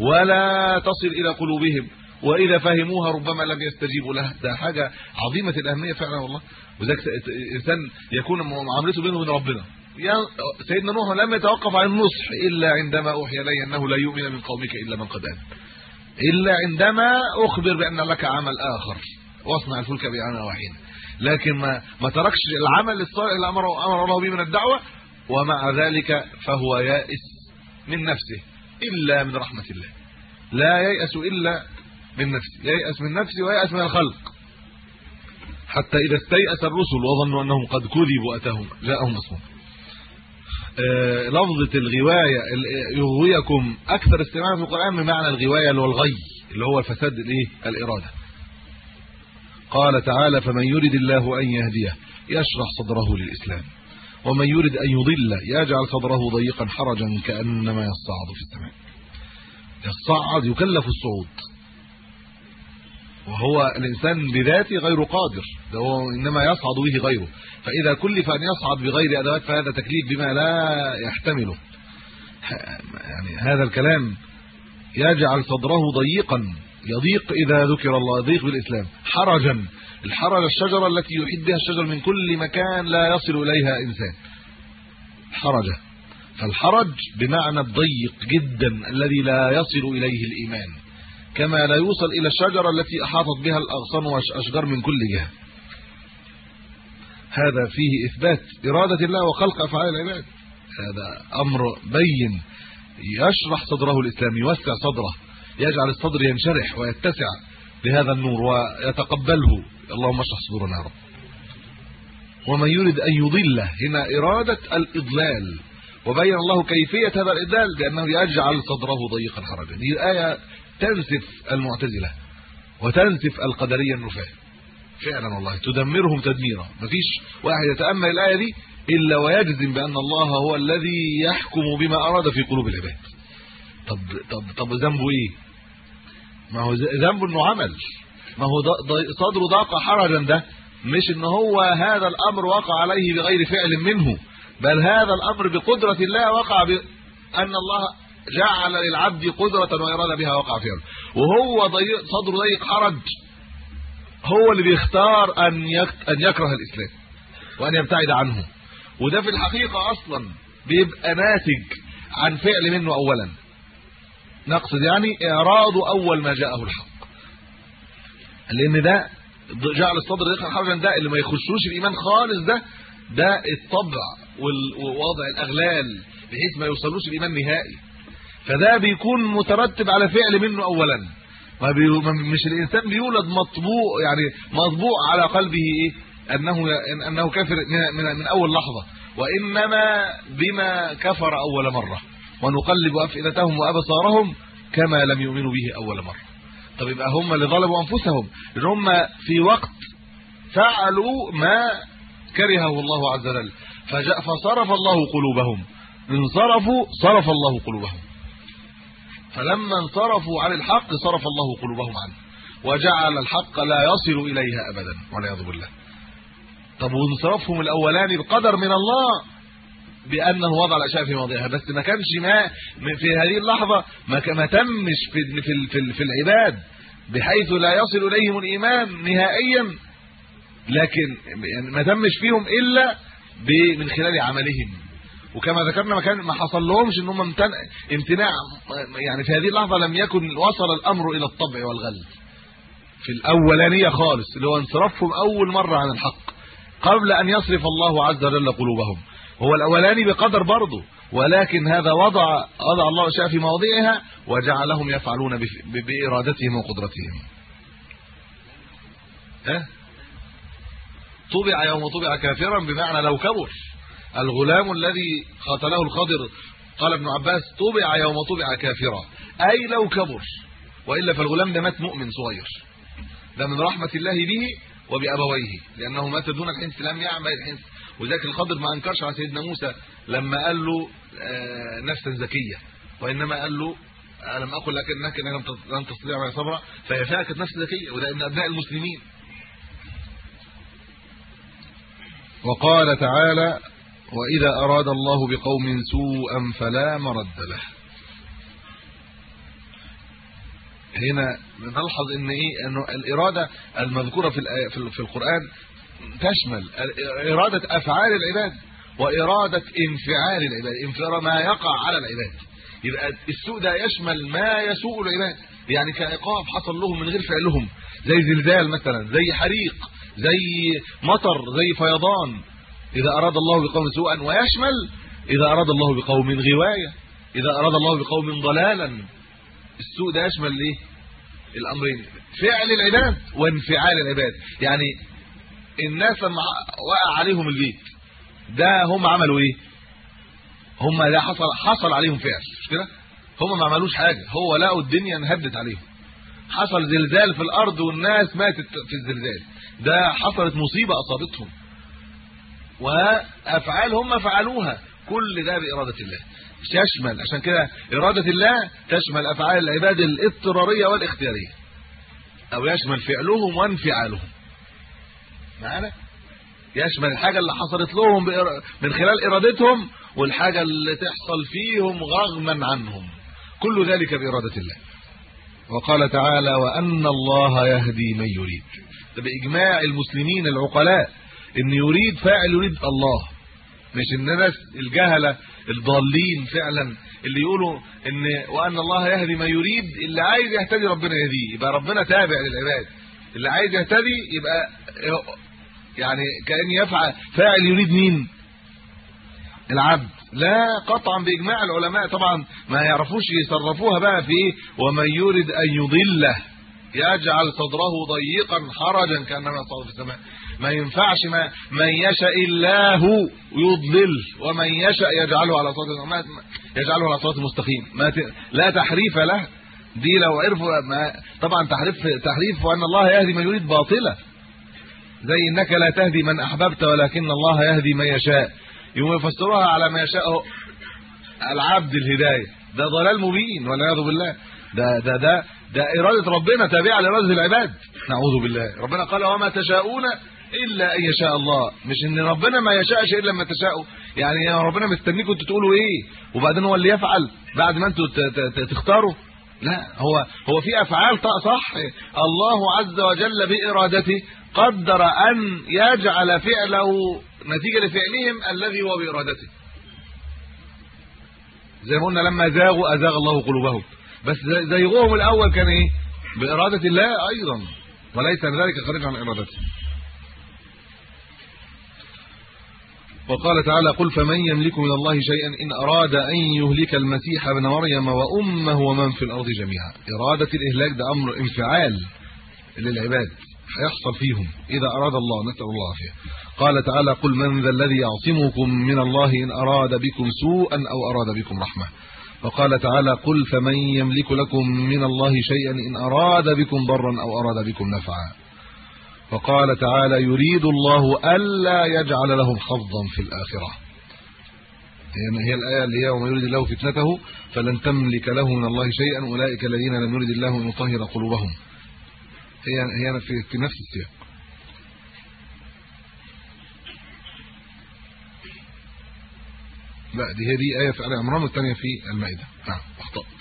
ولا تصل إلى قلوبهم وإذا فهموها ربما لم يستجيبوا لها. ده حاجة عظيمة الأهمية فعلا والله. وذلك الانسان يكون معاملته بينه وبين ربنا. سيدنا نوح لم يتوقف عن النصح إلا عندما أوحي اليه أنه لا يؤمن من قومك إلا من قد آمن. إلا عندما أخبر بأن لك عمل آخر. واصنع الفلك وحينا لكن ما ما تركش العمل الصالح اللي أمر أمر الله به من الدعوة ومع ذلك فهو يائس من نفسه إلا من رحمة الله. لا ييأس إلا من نفسه. ييأس من نفسه وييأس من الخلق. حتى إذا استيأس الرسل وظنوا أنهم قد كذبوا اتاهم جاءهم نصرهم. لفظة الغواية يغويكم أكثر استعمالا في القرآن بمعنى الغواية اللي هو الغي اللي هو الفساد الإيه؟ الإرادة. قال تعالى فمن يريد الله أن يهديه يشرح صدره للإسلام ومن يريد أن يضل يجعل صدره ضيقا حرجا كأنما يصعد في السماء. يصعد يكلف الصعود. وهو الإنسان بذاته غير قادر. ده هو إنما يصعد به غيره. فإذا كلف أن يصعد بغير أدوات فهذا تكليف بما لا يحتمله. يعني هذا الكلام يجعل صدره ضيقا. يضيق إذا ذكر الله يضيق بالإسلام. حرجا. الحرج الشجرة التي يحيط بها الشجر من كل مكان لا يصل إليها إنسان. حرجه فالحرج بمعنى الضيق جدا الذي لا يصل إليه الإيمان. كما لا يوصل إلى الشجرة التي أحاطت بها الأغصان والأشجار من كل جهة. هذا فيه إثبات إرادة الله وخلق أفعال العباد. هذا أمر بين يشرح صدره الإسلام يوسع صدره يجعل الصدر ينشرح ويتسع بهذا النور ويتقبله. اللهم اشرح صدورنا يا رب. ومن يريد أن يضله هنا إرادة الإضلال. وبين الله كيفية هذا الإضلال؟ بأنه يجعل صدره ضيقا حرجا. دي إيه تنسف المعتزلة وتنسف القدرية النفاة. فعلا والله تدمرهم تدميرا. مفيش واحد يتأمل الآية دي إلا ويجزم بأن الله هو الذي يحكم بما أراد في قلوب العباد. طب طب طب ذنبه إيه؟ ما هو ذنبه إنه عمل. ما هو صدره ضاق حرجا ده. مش إن هو هذا الأمر وقع عليه بغير فعل منه بل هذا الأمر بقدرة الله وقع بان الله جعل للعبد قدرة وإرادة بها وقع فعله وهو ضيق صدره ضيق حرج. هو اللي بيختار أن أن يكره الإسلام وأن يبتعد عنه. وده في الحقيقة أصلا بيبقى ناتج عن فعل منه اولا. نقصد يعني اعراضه أول ما جاءه الحق. لأن ده جعل الصدر ضيقا حرجا ده اللي ما يخشوش الإيمان خالص ده ده الطبع ووضع الأغلال بحيث ما يوصلوش الإيمان نهائي. فده بيكون مترتب على فعل منه اولا. ما. مش الإنسان بيولد مطبوع يعني مطبوع على قلبه إيه انه أنه كافر من, من أول لحظة. وإنما بما كفر أول مرة. ونقلب أفئدتهم وأبصارهم كما لم يؤمنوا به أول مرة. طب يبقى هم اللي ظلموا أنفسهم. ان هم في وقت فعلوا ما كرهه الله عز وجل. فصرف الله قلوبهم. انصرفوا صرف الله قلوبهم. فلما انصرفوا عن الحق صرف الله قلوبهم عنه وجعل الحق لا يصل إليها ابدا والعياذ بالله. طب وانصرافهم الاولاني بقدر من الله بأنه وضع الأشياء في مواضعها بس ما كانش ما في هذه اللحظة ما ما تمش في في في, العباد بحيث لا يصل إليهم الإيمان نهائيا. لكن ما تمش فيهم إلا من خلال عملهم. وكما ذكرنا ما كان ما حصل لهمش إن هم امتناع. يعني في هذه اللحظة لم يكن وصل الأمر إلى الطبع والغل. في الأولانية خالص اللي هو انصرافهم أول مرة عن الحق قبل أن يصرف الله عز وجل قلوبهم. هو الأولاني بقدر برضه ولكن هذا وضع وضع الله شاء في مواضعها وجعلهم يفعلون بإرادتهم وقدرتهم. ها؟ طبع يوم طبع كافرا بمعنى لو كبر. الغلام الذي قتله الخضر. قال ابن عباس طبع يوم طبع كافرا. أي لو كبر. وإلا فالغلام ده مات مؤمن صغير. ده من رحمة الله به وبأبويه. لأنه مات دون الحنس لم يعمل الحنس وذاك الخضر ما أنكرش على سيدنا موسى. لما قال له آه، نفسا زكية. وإنما قال له ألم أقل لك أنك لن تستطيع معي صبرا؟ فهي فعلا كانت نفس زكية وده ان أبناء المسلمين. وقال تعالى وإذا أراد الله بقوم سوءا فلا مرد له. هنا نلحظ إن إيه؟ إنه الإرادة المذكورة في في القرآن تشمل إرادة أفعال العباد وإرادة انفعال العباد. انفعال ما يقع على العباد. يبقى السوء ده يشمل ما يسوء العباد. يعني كعقاب حصل لهم من غير فعلهم. زي زلزال مثلا زي حريق زي مطر زي فيضان. إذا أراد الله بقوم سوءا ويشمل إذا أراد الله بقوم غواية إذا أراد الله بقوم ضلالا السوء ده يشمل إيه؟ الأمرين. فعل العباد وانفعال العباد. يعني الناس لما وقع عليهم البيت ده هم عملوا إيه؟ هم ده حصل حصل عليهم فعل. مش كده؟ هم ما عملوش حاجة. هو لقوا الدنيا انهدت عليهم. حصل زلزال في الأرض والناس ماتت في الزلزال. ده حصلت مصيبة أصابتهم. وأفعال هم فعلوها. كل ده بإرادة الله. تشمل. عشان كده إرادة الله تشمل أفعال العباد الاضطرارية والاختيارية. أو يشمل فعلهم وانفعالهم. معانا؟ يشمل الحاجة اللي حصلت لهم من خلال إرادتهم والحاجة اللي تحصل فيهم رغما عنهم. كل ذلك بإرادة الله. وقال تعالى وأن الله يهدي من يريد. ده بإجماع المسلمين العقلاء. إن يريد فاعل يريد الله. مش ان الناس الجهلة الضالين فعلا اللي يقولوا إن وأن الله يهدي من يريد اللي عايز يهتدي ربنا يهديه. يبقى ربنا تابع للعباد. اللي عايز يهتدي يبقى يعني كأن يفعل. فاعل يريد مين؟ العبد. لا قطعا بإجماع العلماء طبعا ما يعرفوش يصرفوها بقى في إيه؟ ومن يريد أن يضله يجعل صدره ضيقا حرجا كأنما يصعد في السماء. ما ينفعش ما من يشاء الله يضلل ومن يشاء يجعله على صراط يجعله على صراط مستقيم. ما ت... لا تحريف له. دي لو عرفوا ما طبعا تحريف تحريف وأن الله يهدي من يريد باطله زي إنك لا تهدي من أحببت ولكن الله يهدي من يشاء. يوم يفسروها على ما يشاء العبد الهداية. ده ضلال مبين والعياذ بالله. ده ده ده ده إرادة ربنا تابعة لإرادة العباد. نعوذ بالله. ربنا قال وما تشاءون إلا أن يشاء الله. مش إن ربنا ما يشاءش إلا لما تشاءوا يعني يا ربنا مستنيكم أنتوا تقولوا إيه؟ وبعدين هو اللي يفعل بعد ما أنتوا تختاروا. لا هو هو في أفعال صح. الله عز وجل بإرادته قدر أن يجعل فعله نتيجة لفعلهم الذي هو بإرادته. زي ما قلنا لما زاغوا أزاغ الله قلوبهم. بس زيغهم الأول كان إيه؟ بإرادة الله أيضا. وليس ذلك خارج عن إرادته. وقال تعالى قل فمن يملك من الله شيئا إن أراد أن يهلك المسيح ابن مريم وأمه ومن في الأرض جميعا. إرادة الإهلاك ده أمر انفعال للعباد هيحصل فيهم إذا أراد الله نسأل الله العافية. قال تعالى قل من ذا الذي يعصمكم من الله إن أراد بكم سوءا أو أراد بكم رحمة. وقال تعالى قل فمن يملك لكم من الله شيئا إن أراد بكم ضرا أو أراد بكم نفعا. وقال تعالى يريد الله ألا يجعل لهم حظا في الآخرة. هي الآية اللي هي وما يريد الله فتنته فلن تملك له من الله شيئا أولئك الذين لم يرد الله أن يطهر قلوبهم. هي هي في, في نفس السياق. لا دي هي دي آية في آل عمران والثانية في المائدة. نعم اخطات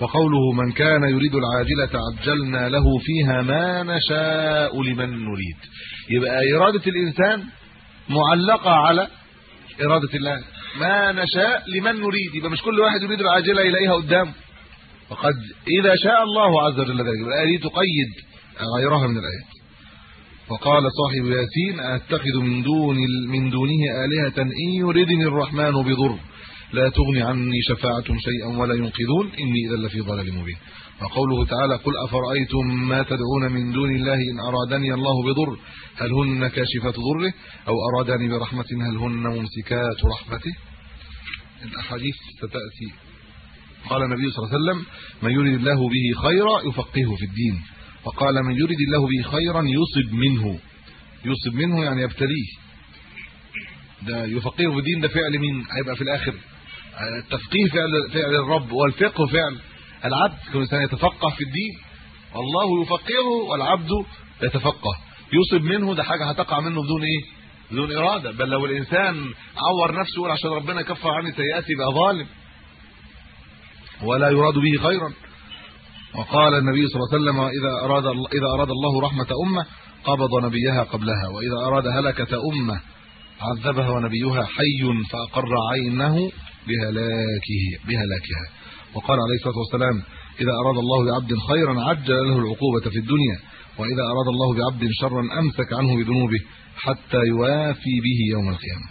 وقوله من كان يريد العاجلة عجلنا له فيها ما نشاء لمن نريد. يبقى إرادة الإنسان معلقة على إرادة الله. ما نشاء لمن نريد. يبقى مش كل واحد يريد العاجلة يلاقيها قدامه. وقد إذا شاء الله عز وجل ذلك. الايه تقيد غيرها من الآيات. وقال صاحب ياسين أتخذ من دون من دونه آلهة إن يردني الرحمن بضر. لا تغني عني شفاعتهم شيئا ولا ينقذون. إني إذا لفي ضلال مبين. وقوله تعالى قل أفرأيتم ما تدعون من دون الله إن أرادني الله بضر هل هن كاشفات ضره أو أرادني برحمة هل هن ممسكات رحمته؟ الأحاديث ستأتي. قال النبي صلى الله عليه وسلم من يريد الله به خيرا يفقهه في الدين. وقال من يريد الله به خيرا يصب منه. يصب منه يعني يبتليه. ده يفقهه في الدين ده فعل مين؟ هيبقى في الآخر. التفقيه فعل فعل الرب والفقه فعل العبد كل إنسان يتفقه في الدين. الله يفقهه والعبد يتفقه. يصب منه ده حاجة هتقع منه بدون إيه؟ بدون إرادة. بل لو الإنسان عور نفسه يقول عشان ربنا يكفر عني سيئاتي يبقى ظالم. ولا يراد به خيرا. وقال النبي صلى الله عليه وسلم إذا أراد إذا أراد الله رحمة أمة قبض نبيها قبلها. وإذا أراد هلكة أمة عذبها ونبيها حي فأقر عينه بهلاكه بهلاكها وقال عليه الصلاة والسلام إذا أراد الله بعبد خيرا عجل له العقوبة في الدنيا وإذا أراد الله بعبد شرا أمسك عنه بذنوبه حتى يوافي به يوم القيامة.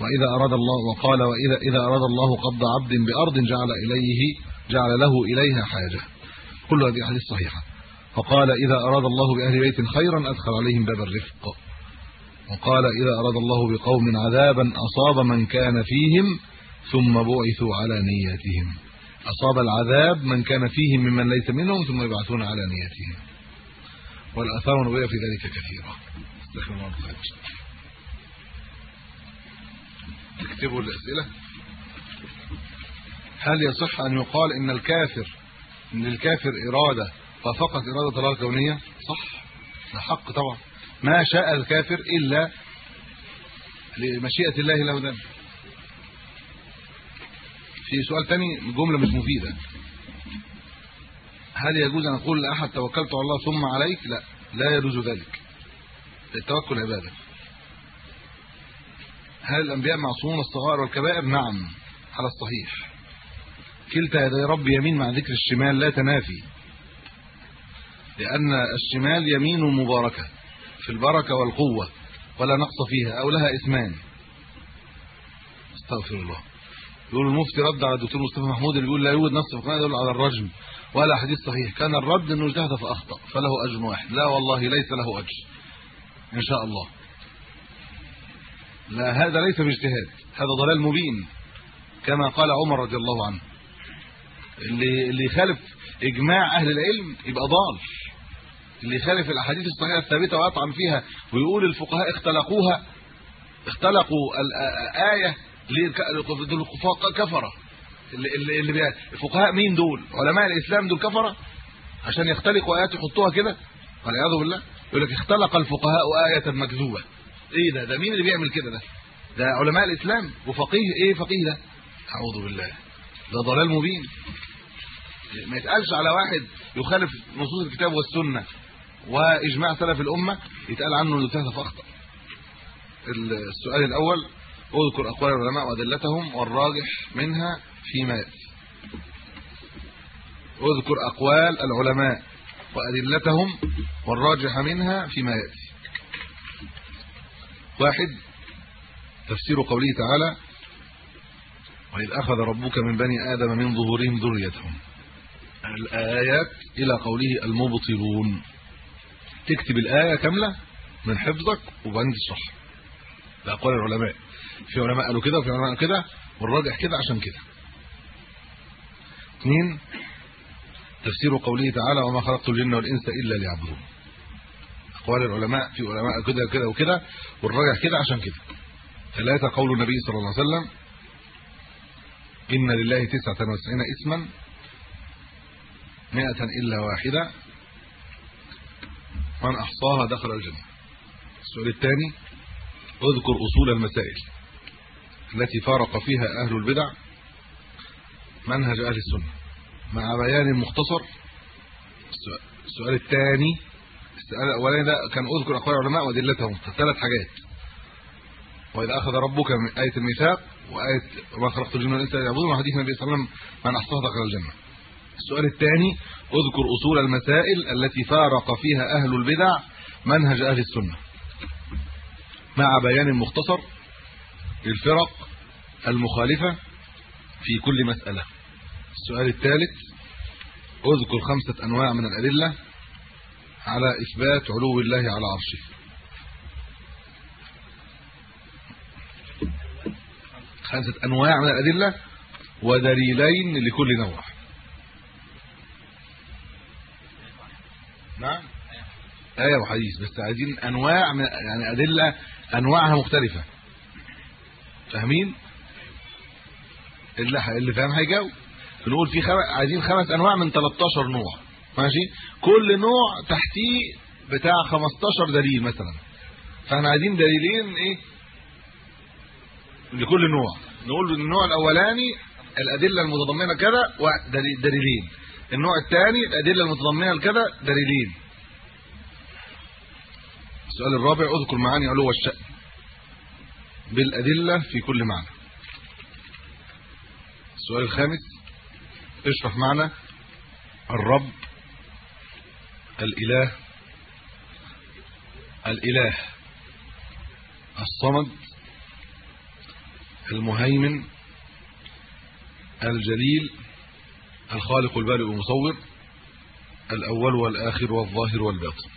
وإذا أراد الله وقال وإذا إذا أراد الله قبض عبد بأرض جعل إليه جعل له إليها حاجة. كل هذه أحاديث صحيحة. وقال إذا أراد الله بأهل بيت خيرا أدخل عليهم باب الرفق. وقال إذا أراد الله بقوم عذابا أصاب من كان فيهم ثم بعثوا على نياتهم. أصاب العذاب من كان فيهم ممن ليس منهم ثم يبعثون على نياتهم. والآثار النبويه في ذلك كثيرة. استغفر الله العظيم تكتبوا الأسئلة. هل يصح أن يقال إن الكافر إن الكافر إرادة ففقط إرادة الله الكونية؟ صح. ده حق طبعا. ما شاء الكافر إلا لمشيئة الله له ذلك في سؤال ثاني جملة مش مفيدة. هل يجوز أن أقول لأحد توكلت على الله ثم عليك؟ لا لا يجوز ذلك. التوكل عبادة. هل الأنبياء معصومون الصغائر والكبائر؟ نعم على الصحيح. كلتا يدي رب يمين مع ذكر الشمال لا تنافي. لأن الشمال يمين مباركة في البركة والقوة ولا نقص فيها أو لها اسمان استغفر الله. يقول المفتي رد على الدكتور مصطفى محمود اللي بيقول لا يوجد نص في القران يدل على الرجم ولا حديث صحيح. كان الرد إنه اجتهد فأخطأ فله أجر واحد. لا والله ليس له أجر. إن شاء الله. لا هذا ليس باجتهاد. هذا ضلال مبين. كما قال عمر رضي الله عنه. اللي اللي يخالف إجماع أهل العلم يبقى ضال. اللي يخالف الأحاديث الصحيحة الثابتة ويطعن فيها ويقول الفقهاء اختلقوها اختلقوا الايه للكفار كفرة. اللي اللي الفقهاء مين دول؟ علماء الإسلام دول كفرة؟ عشان يختلقوا آيات يحطوها كده؟ والعياذ بالله. يقول لك اختلق الفقهاء آية مكذوبة. إيه ده؟ ده مين اللي بيعمل كده ده؟ ده علماء الإسلام وفقيه. إيه فقيه ده؟ أعوذ بالله. ده ضلال مبين. ما يتقالش على واحد يخالف نصوص الكتاب والسنة وإجماع سلف الأمة يتقال عنه إنه اجتهد فاخطا السؤال الأول اذكر اقوال العلماء وادلتهم والراجح منها فيما يأتي. اذكر اقوال العلماء وادلتهم والراجح منها فيما يأتي. واحد تفسير قوله تعالى وإذ أخذ ربك من بني آدم من ظهورهم ذريتهم. الآيات إلى قوله المبطلون. تكتب الآية كاملة من حفظك وبعدين تشرح ده أقوال العلماء. في علماء قالوا كده وفي علماء قالوا كده والراجح كده عشان كده. اثنين تفسير قوله تعالى وما خلقت الجن والإنس إلا ليعبدون. أقوال العلماء في علماء كده وكده وكده والراجح كده عشان كده. ثلاثة قول النبي صلى الله عليه وسلم إن لله تسعة وتسعين اسما مئة إلا واحدة من أحصاها دخل الجنة. السؤال الثاني اذكر أصول المسائل. التي فارق فيها أهل البدع منهج أهل السنة. مع بيان مختصر السؤال الثاني السؤال الأولاني ده كان أذكر اقوال العلماء وأدلتهم ثلاث حاجات. وإذا أخذ ربك من آية الميثاق وآية وما خلقت الجن والإنس الا ليعبدون وحديث النبي صلى الله عليه وسلم من احصاها دخل الجنة. السؤال الثاني أذكر أصول المسائل التي فارق فيها أهل البدع منهج أهل السنة. مع بيان مختصر للفرق المخالفة في كل مسألة. السؤال الثالث اذكر خمسة أنواع من الأدلة على إثبات علو الله على عرشه. خمسة أنواع من الأدلة ودليلين لكل نوع. نعم. آية وحديث بس عايزين أنواع من يعني أدلة أنواعها مختلفة. فاهمين؟ اللي اللي فاهم هيجاوب. بنقول في خم... عايزين خمس أنواع من 13 نوع. ماشي؟ كل نوع تحتيه بتاع 15 دليل مثلا. فإحنا عايزين دليلين إيه؟ لكل نوع. نقول النوع الأولاني الأدلة المتضمنة كذا ودليلين النوع الثاني الأدلة المتضمنة لكذا دليلين. السؤال الرابع اذكر معاني علو الشأن. بالأدلة في كل معنى. السؤال الخامس اشرح معنى الرب الإله الإله الصمد المهيمن الجليل الخالق البارئ المصور الأول والآخر والظاهر والباطن.